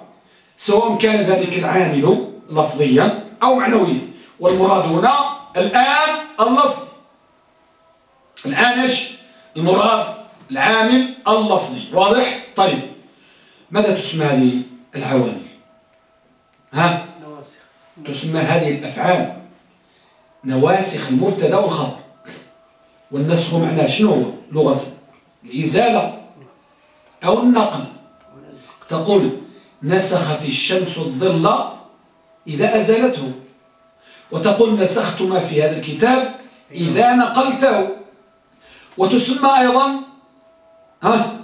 سواء كان ذلك العامل لفظيا أو معنويا. والمراد هنا الآن اللفظ الآن إيش؟ المراد العامل اللفظي. واضح؟ طيب. ماذا تسمى هذه العوامل؟ ها؟ نواسخ. تسمى هذه الأفعال. نواسخ المبتدا والخبر. والنسخ معناه شنو هو؟ لغة. الإزالة أو النقل. تقول نسخت الشمس الظل إذا أزالته. وتقول نسخت ما في هذا الكتاب إذا نقلته. وتسمى أيضا ها؟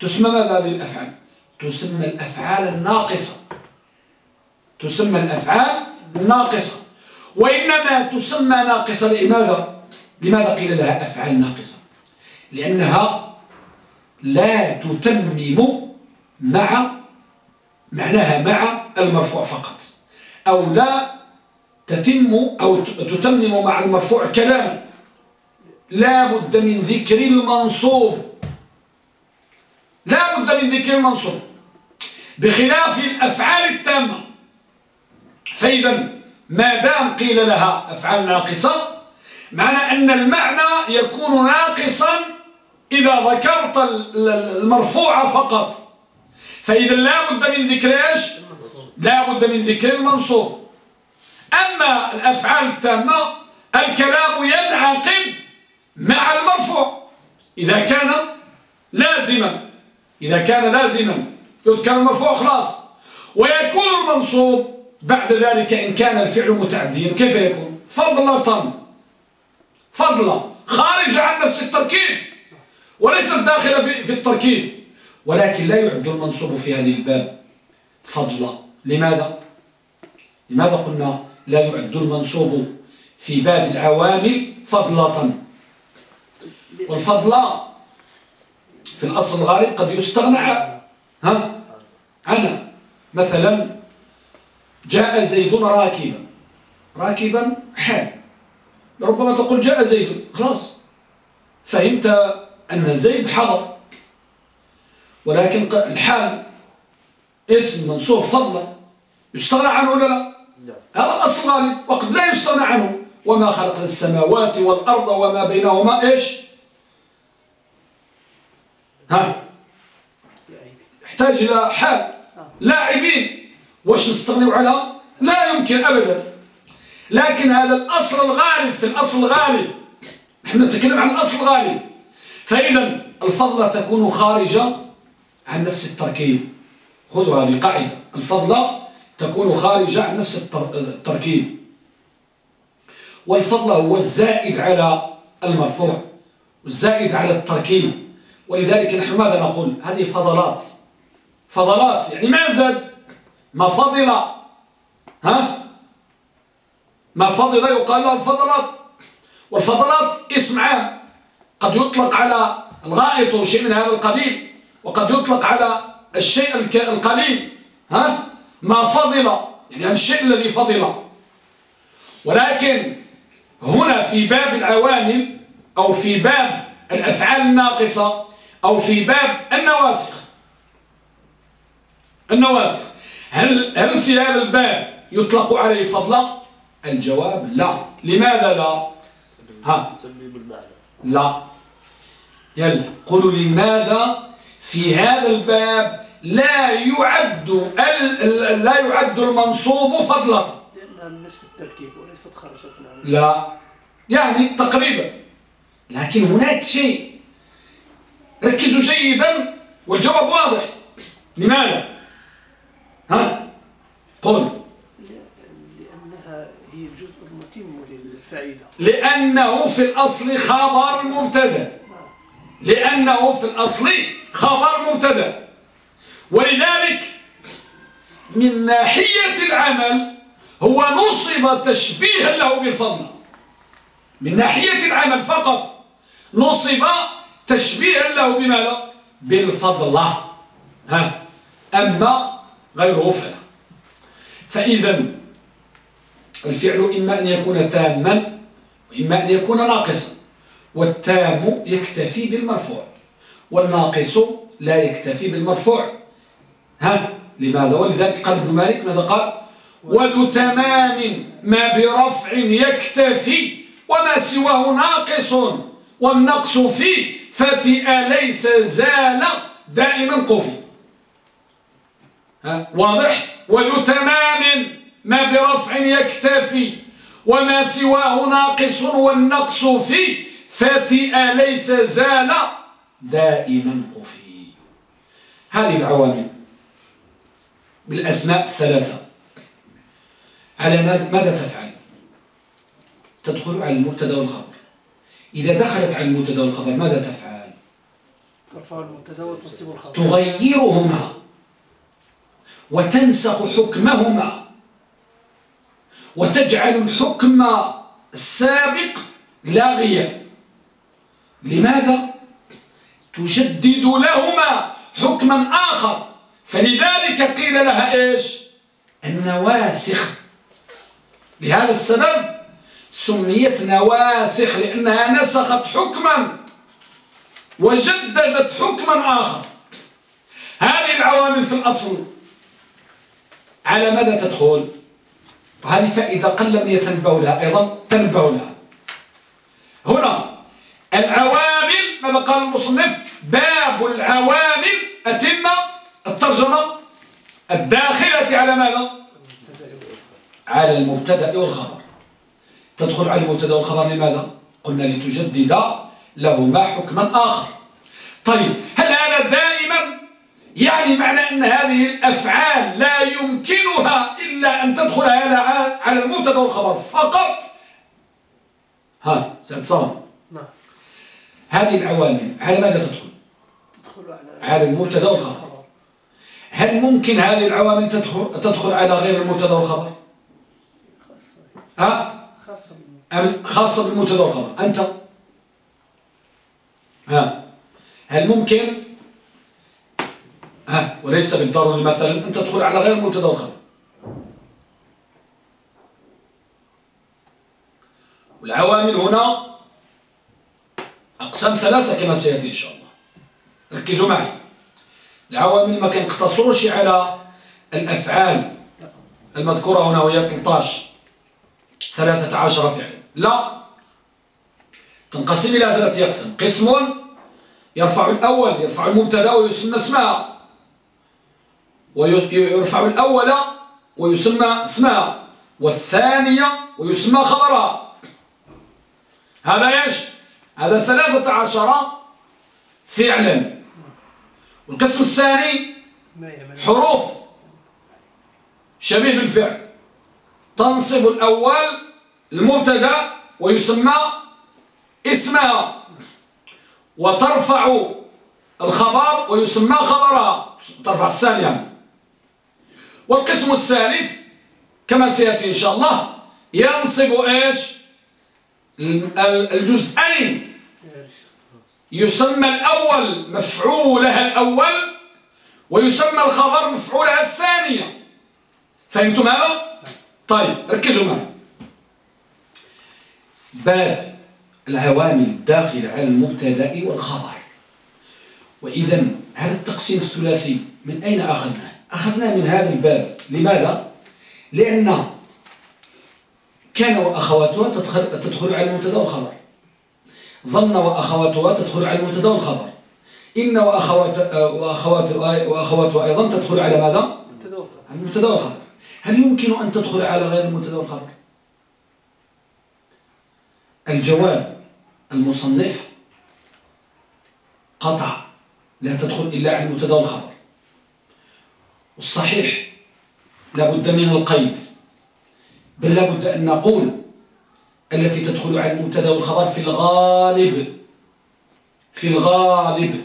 تسمى ماذا هذه الأفعال؟ تسمى الأفعال الناقصة. تسمى الأفعال الناقصة. وإنما تسمى ناقصة لماذا؟ لماذا قيل لها أفعال ناقصة؟ لأنها لا تتمم مع معناها مع المرفوع فقط أو لا تتم أو تتمم مع المرفوع كلاما لا بد من ذكر المنصوب. لا بد من ذكر المنصوب. بخلاف الأفعال التامة. فإذا ما دام قيل لها أفعال ناقصة معنى أن المعنى يكون ناقصا إذا ذكرت المرفوع فقط. فإذا لا بد من ذكر إيش؟ لا بد من ذكر المنصوب. أما الأفعال التامة الكلام ينعقد مع المرفوع. إذا كان لازما إذا كان لازما يذكر المرفوع خلاص. ويكون المنصوب بعد ذلك إن كان الفعل متعديا. كيف يكون؟ فضلة. فضلة. خارجة عن نفس التركيب. وليست داخلة في, في التركيب. ولكن لا يعد المنصوب في هذه الباب فضلا لماذا؟ لماذا قلنا لا يعد المنصوب في باب العوامل فضلة؟ والفضلة في الأصل الغالب قد يستغنى ها؟ عنها مثلا جاء زيد راكبا. راكبا حال. ربما تقول جاء زيد. خلاص. فهمت أن زيد حضر. ولكن الحال اسم منصوب فضلا. يستغنى عنه ولا لا؟ هذا الأصل غالب وقد لا يستغنى عنه. وما خلقنا السماوات والأرض وما بينهما. إيش؟ ها؟ يحتاج إلى حال. لاعبين. واش نستغنوا على؟ لا يمكن أبدا. لكن هذا الأصل الغالب. في الأصل الغالب. نحن نتكلم عن الأصل الغالب. فإذا الفضلة تكون خارجة عن نفس التركيب. خذوا هذه قاعدة الفضلة تكون خارجة عن نفس التركيب. والفضلة هو الزائد على المرفوع والزائد على التركيب. ولذلك نحن ماذا نقول؟ هذه فضلات. فضلات يعني ما زاد؟ ما فضل. ها؟ ما فضل يقال له الفضلات. والفضلات اسم عام قد يطلق على الغائط وشيء من هذا القبيل وقد يطلق على الشيء القليل ها؟ ما فضل يعني الشيء الذي فضل. ولكن هنا في باب العوامل أو في باب الأفعال الناقصة أو في باب النواسخ. النواسخ. هل, هل في هذا الباب يطلق عليه فضلا الجواب لا. لماذا لا؟ ها؟ لا. يلا. قولوا لماذا في هذا الباب لا يعد لا يعد المنصوب فضلا. لأنها نفس التركيب وليست خرجت لا. يعني تقريبا. لكن هناك شيء. ركزوا جيدا والجواب واضح. لماذا؟ ها؟ قل لأنها هي الجزء المتم للفائدة. لأنه في الأصل خبر مبتدأ. لأنه في الأصل خبر مبتدأ. ولذلك من ناحية العمل هو نصب تشبيها له بالفضل. من ناحية العمل فقط نصب تشبيها له بماذا؟ بالفضلة ها أما غيره فلا. فإذا الفعل إما أن يكون تاما وإما أن يكون ناقصا. والتام يكتفي بالمرفوع والناقص لا يكتفي بالمرفوع. ها لماذا؟ ولذلك قال ابن مالك ماذا قال؟ وذو تمام ما برفع يكتفي وما سواه ناقص والنقص فيه فتئ ليس زال دائما قفي ها واضح؟ وذو تمام ما برفع يكتفي وما سواه ناقص والنقص فيه فتئ ليس زال دائما قفي. هذه العوامل بالأسماء الثلاثة. على ماذا تفعل؟ تدخل على المبتدا والخبر. إذا دخلت على المبتدا والخبر ماذا تفعل؟ ترفع المبتدا وتنصب الخبر. تغيرهما. وتنسخ حكمهما. وتجعل الحكم السابق لاغيا. لماذا؟ تجدد لهما حكما آخر. فلذلك قيل لها إيش؟ النواسخ لهذا السبب سميت نواسخ لأنها نسخت حكما وجددت حكما آخر. هذه العوامل في الأصل. على ماذا تدخل؟ وهذه فائدة قل لم يتنبوا لها أيضا تنبوا لها. هنا العوامل ماذا قال المصنف باب العوامل أتم الترجمة الداخلة على ماذا؟ على المبتدأ والخبر. تدخل على المبتدأ والخبر لماذا؟ قلنا لتجدد لهما حكما آخر. طيب هل هذا دائما؟ يعني معنى أن هذه الأفعال لا يمكنها إلا أن تدخل على المبتدأ والخبر فقط؟ ها سعد صالح نعم. هذه العوامل على ماذا تدخل؟ تدخل على المبتدا والخبر. هل ممكن هذه العوامل تدخل تدخل على غير المبتدا والخبر؟ ها؟ خاصة خاصة بالمبتدا والخبر. أنت؟ ها؟ هل ممكن؟ ها؟ وليس بالضروري مثلا أن تدخل على غير المبتدا والخبر. والعوامل هنا أقسام ثلاثة كما سيأتي إن شاء الله. ركزوا معي. العوامل ما كنقتصروش على الأفعال المذكورة هنا وهي 13 13 فعل. لا. تنقسم إلى ثلاثة أقسام. قسم يرفع الأول يرفع المبتدأ ويسمى اسمها. ويرفع الأول ويسمى اسمها. والثانية ويسمى خبرها. هذا إيش؟ هذا ثلاثة عشر فعلا. والقسم الثاني حروف. شبيه بالفعل. تنصب الأول المبتدأ ويسمى اسمها. وترفع الخبر ويسمى خبرها. ترفع الثانية. والقسم الثالث كما سيأتي إن شاء الله ينصب إيش؟ الجزئين يسمى الأول مفعولها الأول ويسمى الخبر مفعولها الثانية فهمتم هذا؟ طيب ركزوا معي باب العوامل الداخلة على المبتدأ والخبر وإذا هذا التقسيم الثلاثي من أين أخذناه؟ أخذناه من هذا الباب لماذا؟ لأن كان وأخواتها تدخل, تدخل على المبتدا والخبر. ظن وأخواتها تدخل على المبتدا والخبر. إن وأخوات وأخوات وأخواتها أيضا تدخل على ماذا؟ المبتدا والخبر. هل يمكن أن تدخل على غير المبتدا والخبر؟ الجواب المصنف قطع. لا تدخل إلا على المبتدا والخبر. والصحيح لابد من القيد. بل لابد أن نقول التي تدخل على المبتدا والخبر في الغالب في الغالب.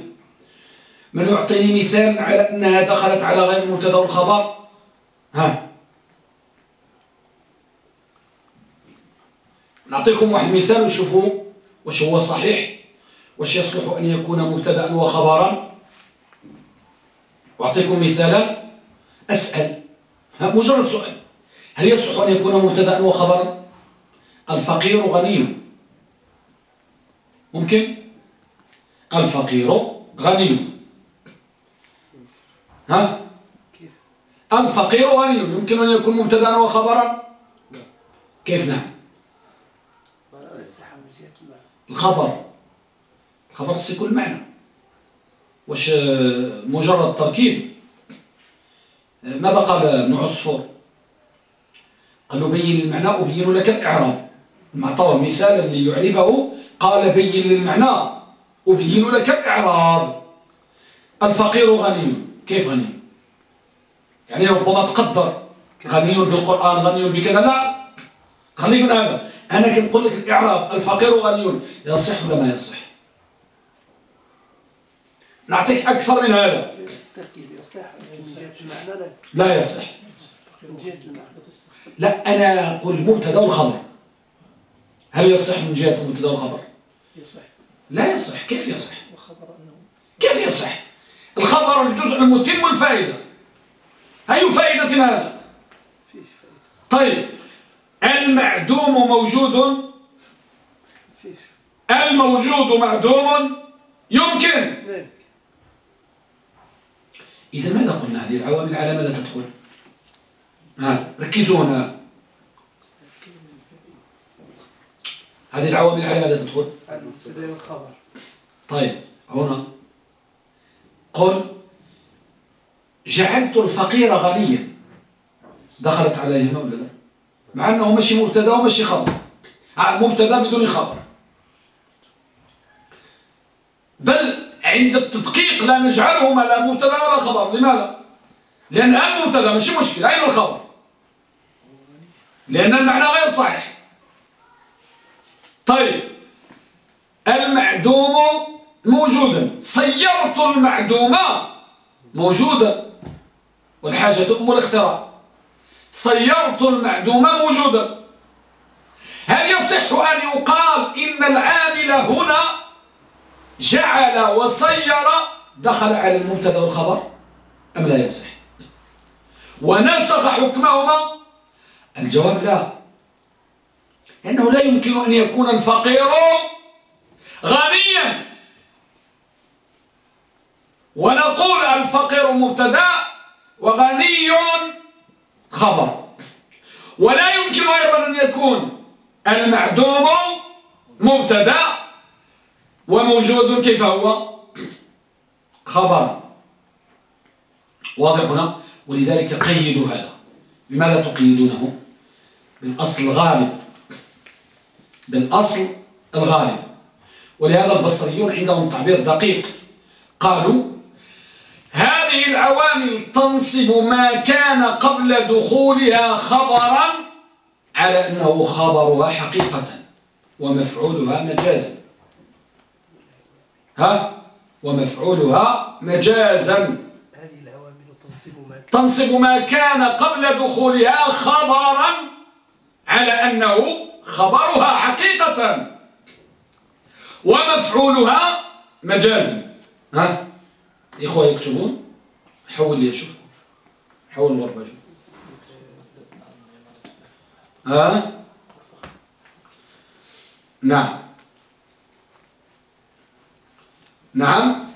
من يعطيني مثال على أنها دخلت على غير المبتدا والخبر؟ ها. نعطيكم واحد مثال وشوفوا واش هو صحيح واش يصلح أن يكون مبتدا وخبرا. وأعطيكم مثالا. أسأل. مجرد سؤال. هل يصلح أن يكون مبتدا وخبرا؟ الفقير غني. ممكن؟ الفقير غني. ها؟ الفقير غني. يمكن أن يكون مبتدا وخبرا؟ كيف نعم؟ الخبر. الخبر يكون معنى. واش مجرد تركيب؟ ماذا قال ابن عصفور؟ قال له بين المعنى أبين لك الإعراب. ما أعطاه مثالا ليعرفه قال بين للمعنى أبين لك الإعراب. الفقير غني. كيف غني؟ يعني ربما تقدر. غني بالقرآن غني بكذا. لا. خليك من هذا. أنا كنقول لك الإعراب الفقير غني. يصح ولا ما يصح؟ نعطيك أكثر من هذا. يصح لا يصح. لا أنا أقول مبتدأ والخبر هل يصح من جهة المبتدا والخبر يصح. لا يصح. كيف يصح؟ كيف يصح؟ الخبر الجزء المتم الفائدة. أي فائدة هذا؟ طيب المعدوم موجود؟ الموجود معدوم يمكن. إذا ماذا قلنا؟ هذه العوامل على ماذا تدخل؟ ها ركزوا هنا. هذه العوامل على ماذا تدخل؟ الخبر طيب هنا. قل جعلت الفقير غنيا. دخلت عليه هنا ولا لا؟ مع أنه ماشي مبتدأ وماشي خبر. مبتدأ بدون خبر. بل عند التدقيق لا نجعلهما لا مبتدأ ولا خبر. لماذا؟ لأن المبتدا ماشي مشكل أين الخبر؟ لأن المعنى غير صحيح. طيب المعدوم موجودا. صيرت المعدوم موجودا. والحاجة أم الاختراع. صيرت المعدوم موجودا. هل يصح أن يقال إن العامل هنا جعل وصير دخل على المبتدأ والخبر أم لا يصح؟ ونسخ حكمهما الجواب لا. لأنه لا يمكن أن يكون الفقير غنيا. ونقول الفقير مبتدأ وغني خبر. ولا يمكن أيضا أن يكون المعدوم مبتدأ وموجود كيف هو؟ خبر. واضح هنا؟ ولذلك قيدوا هذا. بماذا تقيدونه؟ بالأصل الغالب. بالأصل الغالب. ولهذا البصريون عندهم تعبير دقيق. قالوا هذه العوامل تنصب ما كان قبل دخولها خبرا على أنه خبرها حقيقة ومفعولها مجازا. ها؟ ومفعولها مجازا. هذه العوامل تنصب ما تنصب ما كان قبل دخولها خبرا على أنه خبرها حقيقة. ومفعولها مجازا ها؟ إخوة يكتبون؟ حول لي شوف. حول الغرفة شوف. ها؟ نعم. نعم.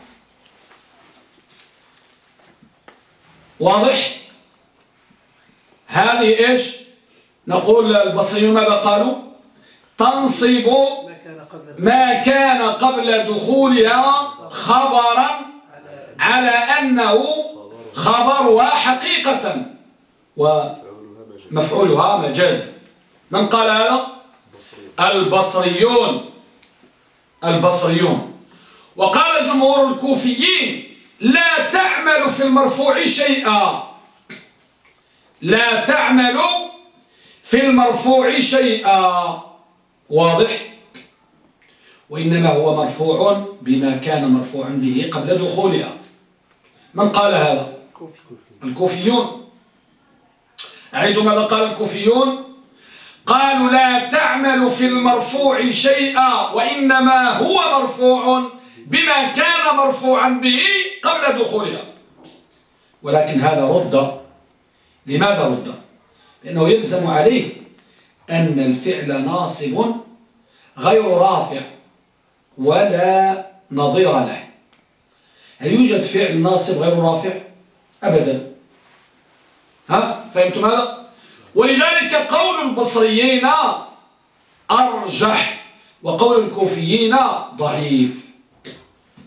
واضح؟ هذه إيش؟ نقول البصريون ماذا قالوا؟ تنصب ما كان قبل دخولها خبرا على أنه خبرها حقيقة. ومفعولها مجازا من قال هذا؟ البصريون. البصريون. وقال جمهور الكوفيين لا تعمل في المرفوع شيئا. لا تعمل في المرفوع شيئا. واضح؟ وإنما هو مرفوع بما كان مرفوعا به قبل دخولها. من قال هذا؟ الكوفيون. أعيد ماذا قال الكوفيون؟ قالوا لا تعمل في المرفوع شيئا وإنما هو مرفوع بما كان مرفوعا به قبل دخولها. ولكن هذا رد. لماذا رد؟ لأنه يلزم عليه أن الفعل ناصب غير رافع ولا نظير له. هل يوجد فعل ناصب غير رافع؟ أبدا. ها فهمتم هذا ولذلك قول البصريين أرجح وقول الكوفيين ضعيف.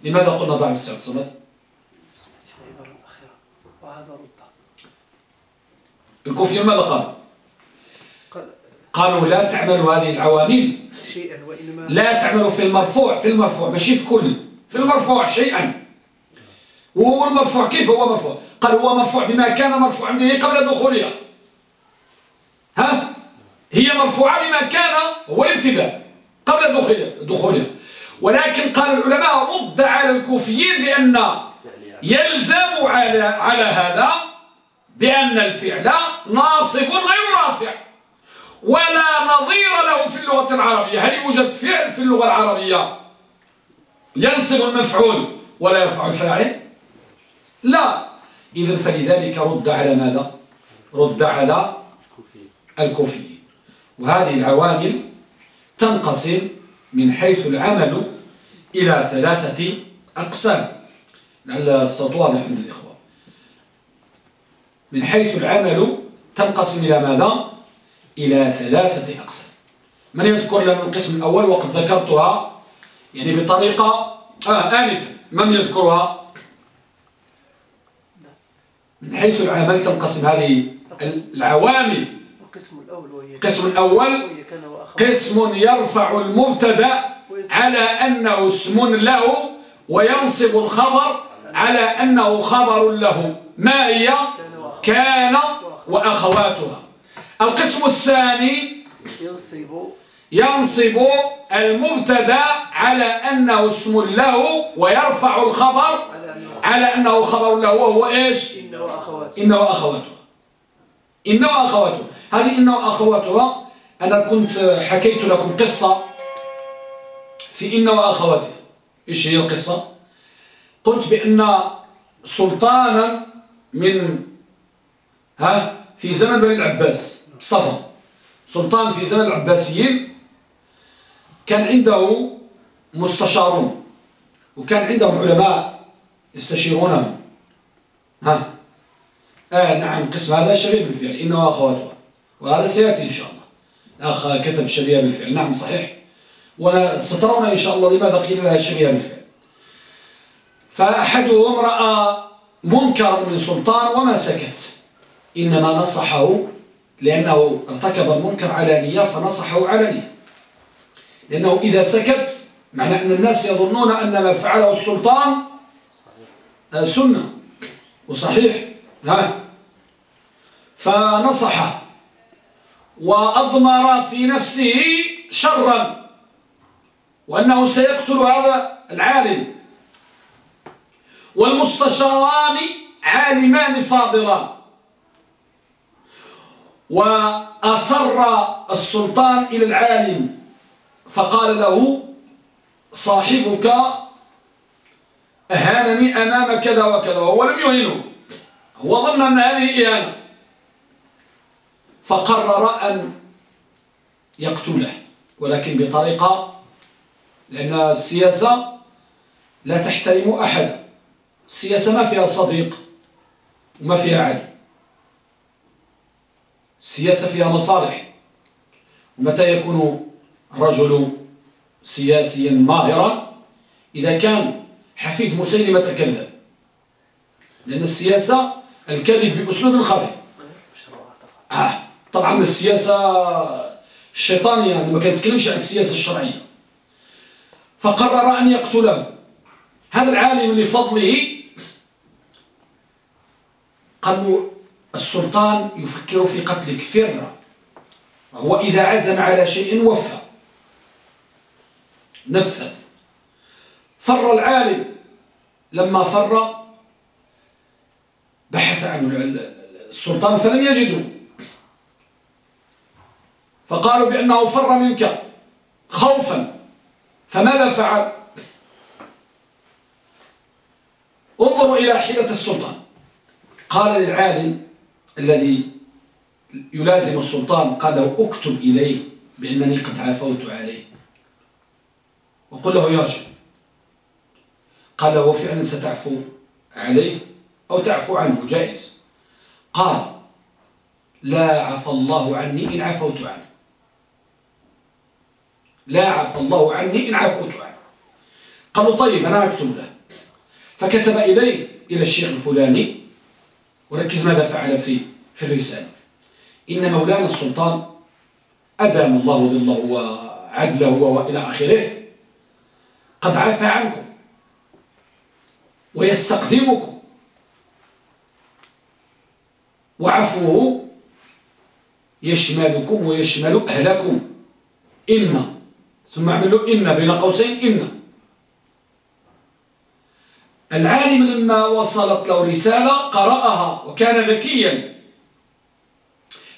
لماذا قلنا ضعيف السعد صمد الكوفيون ماذا قال قالوا لا تعمل هذه العوامل. شيئا وإنما لا تعمل في المرفوع في المرفوع ماشي في كل. في المرفوع شيئا. وهو المرفوع كيف هو مرفوع؟ قال هو مرفوع بما كان مرفوعا به قبل دخولها. ها؟ هي مرفوعة بما كان هو الابتداء قبل دخولها ولكن قال العلماء رد على الكوفيين بأن يلزم على على هذا بأن الفعل ناصب غير رافع. ولا نظير له في اللغة العربية. هل يوجد فعل في اللغة العربية؟ ينصب المفعول ولا يرفع الفاعل؟ لا. إذا فلذلك رد على ماذا؟ رد على الكوفي. وهذه العوامل تنقسم من حيث العمل إلى ثلاثة أقسام. لعل واضح عند الإخوة. من حيث العمل تنقسم إلى ماذا؟ إلى ثلاثة أقسام. من يذكر لنا القسم الأول وقد ذكرتها؟ يعني بطريقة آه آنفا. من يذكرها؟ من حيث العمل تنقسم هذه العوامل. القسم الأول وهي القسم الأول قسم يرفع المبتدأ على أنه اسم له وينصب الخبر على أنه خبر له. ما هي؟ كان وأخواتها. القسم الثاني ينصب ينصب المبتدأ على أنه اسم له ويرفع الخبر على أنه خبر له وهو إيش؟ إنه وأخواتها. إنه وأخواتها. وأخواتها. هذه إنه وأخواتها. أنا كنت حكيت لكم قصة في إنه وأخواتها. إيش هي القصة؟ قلت بأن سلطانا من ها في زمن بني العباس مصطفى. سلطان في زمن العباسيين كان عنده مستشارون وكان عندهم علماء يستشيرونه. ها. آه نعم قسم هذا شبيه بالفعل إنه أخواتها. وهذا سيأتي إن شاء الله. الأخ كتب شبيه بالفعل. نعم صحيح. وسترون إن شاء الله لماذا قيل لها شبيه بالفعل. فأحدهم رأى منكر من سلطان وما سكت. إنما نصحه لأنه ارتكب المنكر علانية فنصحه علانية. لأنه إذا سكت معنى أن الناس يظنون أن ما فعله السلطان سنة وصحيح ها؟ فنصحه وأضمر في نفسه شرا وأنه سيقتل هذا العالم. والمستشاران عالمان فاضلان. وأصر السلطان إلى العالم. فقال له صاحبك أهانني أمام كذا وكذا وهو لم يهينه. هو ظن أن هذه إهانة. فقرر أن يقتله ولكن بطريقة لأن السياسة لا تحترم أحدا السياسة ما فيها صديق وما فيها عدو السياسة فيها مصالح. ومتى يكون رجل سياسيا ماهرا؟ إذا كان حفيد مسيلمة الكذاب لأن السياسة الكذب بأسلوب خفي آه طبعا السياسة الشيطانية يعني ما كنتكلمش عن السياسة الشرعية. فقرر أن يقتله. هذا العالم لفضله قال السلطان يفكر في قتلك فرة هو إذا عزم على شيء وفى. نفذ فر العالم. لما فر بحث عنه السلطان فلم يجده. فقالوا بأنه فر منك خوفا. فماذا فعل؟ انظروا إلى حيلة السلطان. قال للعالم الذي يلازم السلطان قال له اكتب إليه بأنني قد عفوت عليه. وقل له يرجع قال له فعلا ستعفو عليه أو تعفو عنه جائز. قال لا عفى الله عني إن عفوت عنه. لا عفى الله عني إن عفوت عنه. قالوا طيب أنا أكتب له. فكتب إليه إلى الشيخ الفلاني وركز ماذا فعل في في الرسالة. إن مولانا السلطان أدام الله ظله وعدله وإلى آخره قد عفى عنكم ويستقدمكم وعفوه يشملكم ويشمل أهلكم. إن ثم اعملوا إن بين قوسين إن. العالم لما وصلت له رسالة قرأها وكان ذكيا.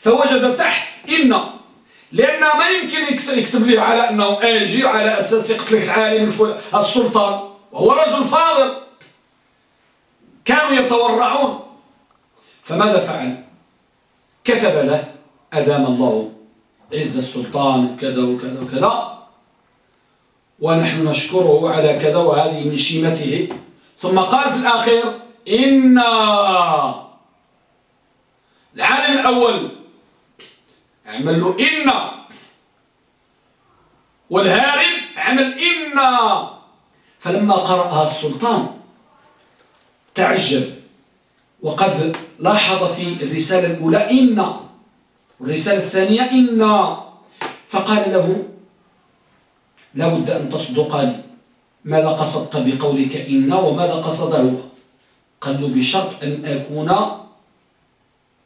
فوجد تحت إن لأن ما يمكن يكتب لي على أنه آجي على أساس يقتل العالم السلطان وهو رجل فاضل. كانوا يتورعون. فماذا فعل؟ كتب له أدام الله عز السلطان وكذا وكذا وكذا. ونحن نشكره على كذا وهذه من شيمته. ثم قال في الأخير إن العالم الأول. عمل له إن والهارب عمل إن فلما قرأها السلطان تعجب. وقد لاحظ في الرسالة الأولى إن والرسالة الثانية إن فقال له لا بد أن تصدقني. ماذا قصدت بقولك إن وماذا قصد هو قال له بشرط أن أكون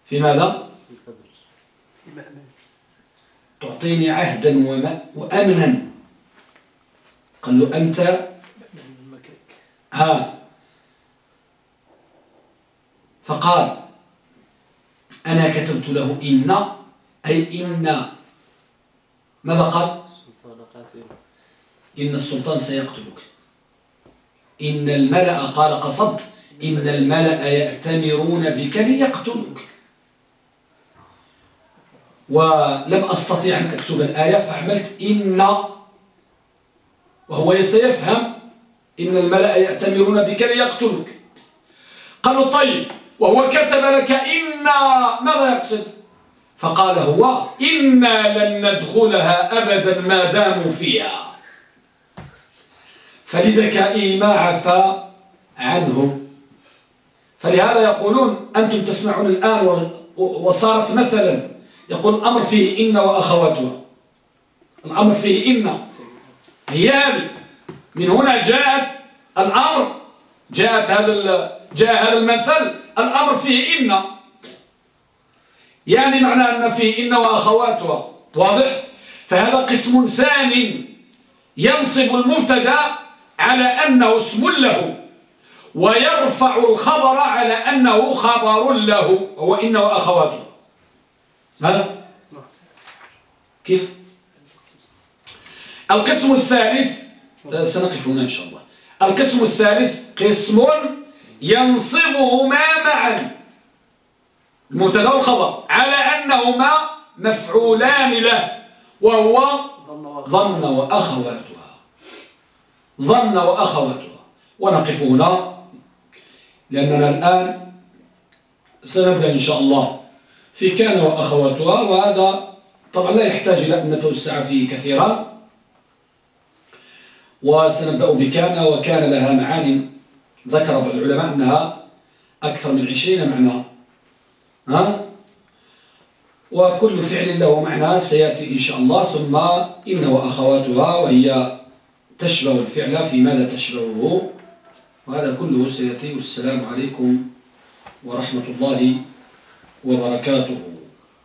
في ماذا؟ تعطيني عهدا وأمنا. قال له أنت؟ ها فقال أنا كتبت له إن أي إن. ماذا قال؟ إن السلطان سيقتلك. إن الملأ قال قصد إن الملأ يأتمرون بك ليقتلوك. ولم أستطيع أن أكتب الآية فعملت إن وهو سيفهم إن الملأ يأتمرون بك ليقتلوك. قالوا طيب وهو كتب لك إنا ماذا يقصد؟ فقال هو إنا لن ندخلها أبدا ما داموا فيها. فلذكائه ما عفى عنه فلهذا يقولون أنتم تسمعون الآن وصارت مثلا يقول الأمر فيه إن وأخواتها. الأمر فيه إن. هي هذه من هنا جاءت الأمر. جاءت هذا جاء هذا المثل. الأمر فيه إن. يعني معنى أن فيه إن وأخواتها. واضح؟ فهذا قسم ثاني ينصب المبتدأ على أنه اسم له ويرفع الخبر على أنه خبر له هو إن وأخواته ماذا؟ كيف؟ القسم الثالث سنقف هنا إن شاء الله. القسم الثالث قسم ينصبهما معا. المبتدأ والخبر. على أنهما مفعولان له وهو ظن وأخواتها ظن وأخواتها ونقف هنا لأننا الآن سنبدأ إن شاء الله في كان وأخواتها وهذا طبعا لا يحتاج إلى أن نتوسع فيه كثيرا. وسنبدأ بكان وكان لها معاني ذكر بعض العلماء أنها أكثر من عشرين معنى ها؟ وكل فعل له معنى سيأتي إن شاء الله. ثم إن وأخواتها وهي تشبه الفعل في ماذا تشبهه وهذا كله سيأتي. والسلام عليكم ورحمة الله وبركاته.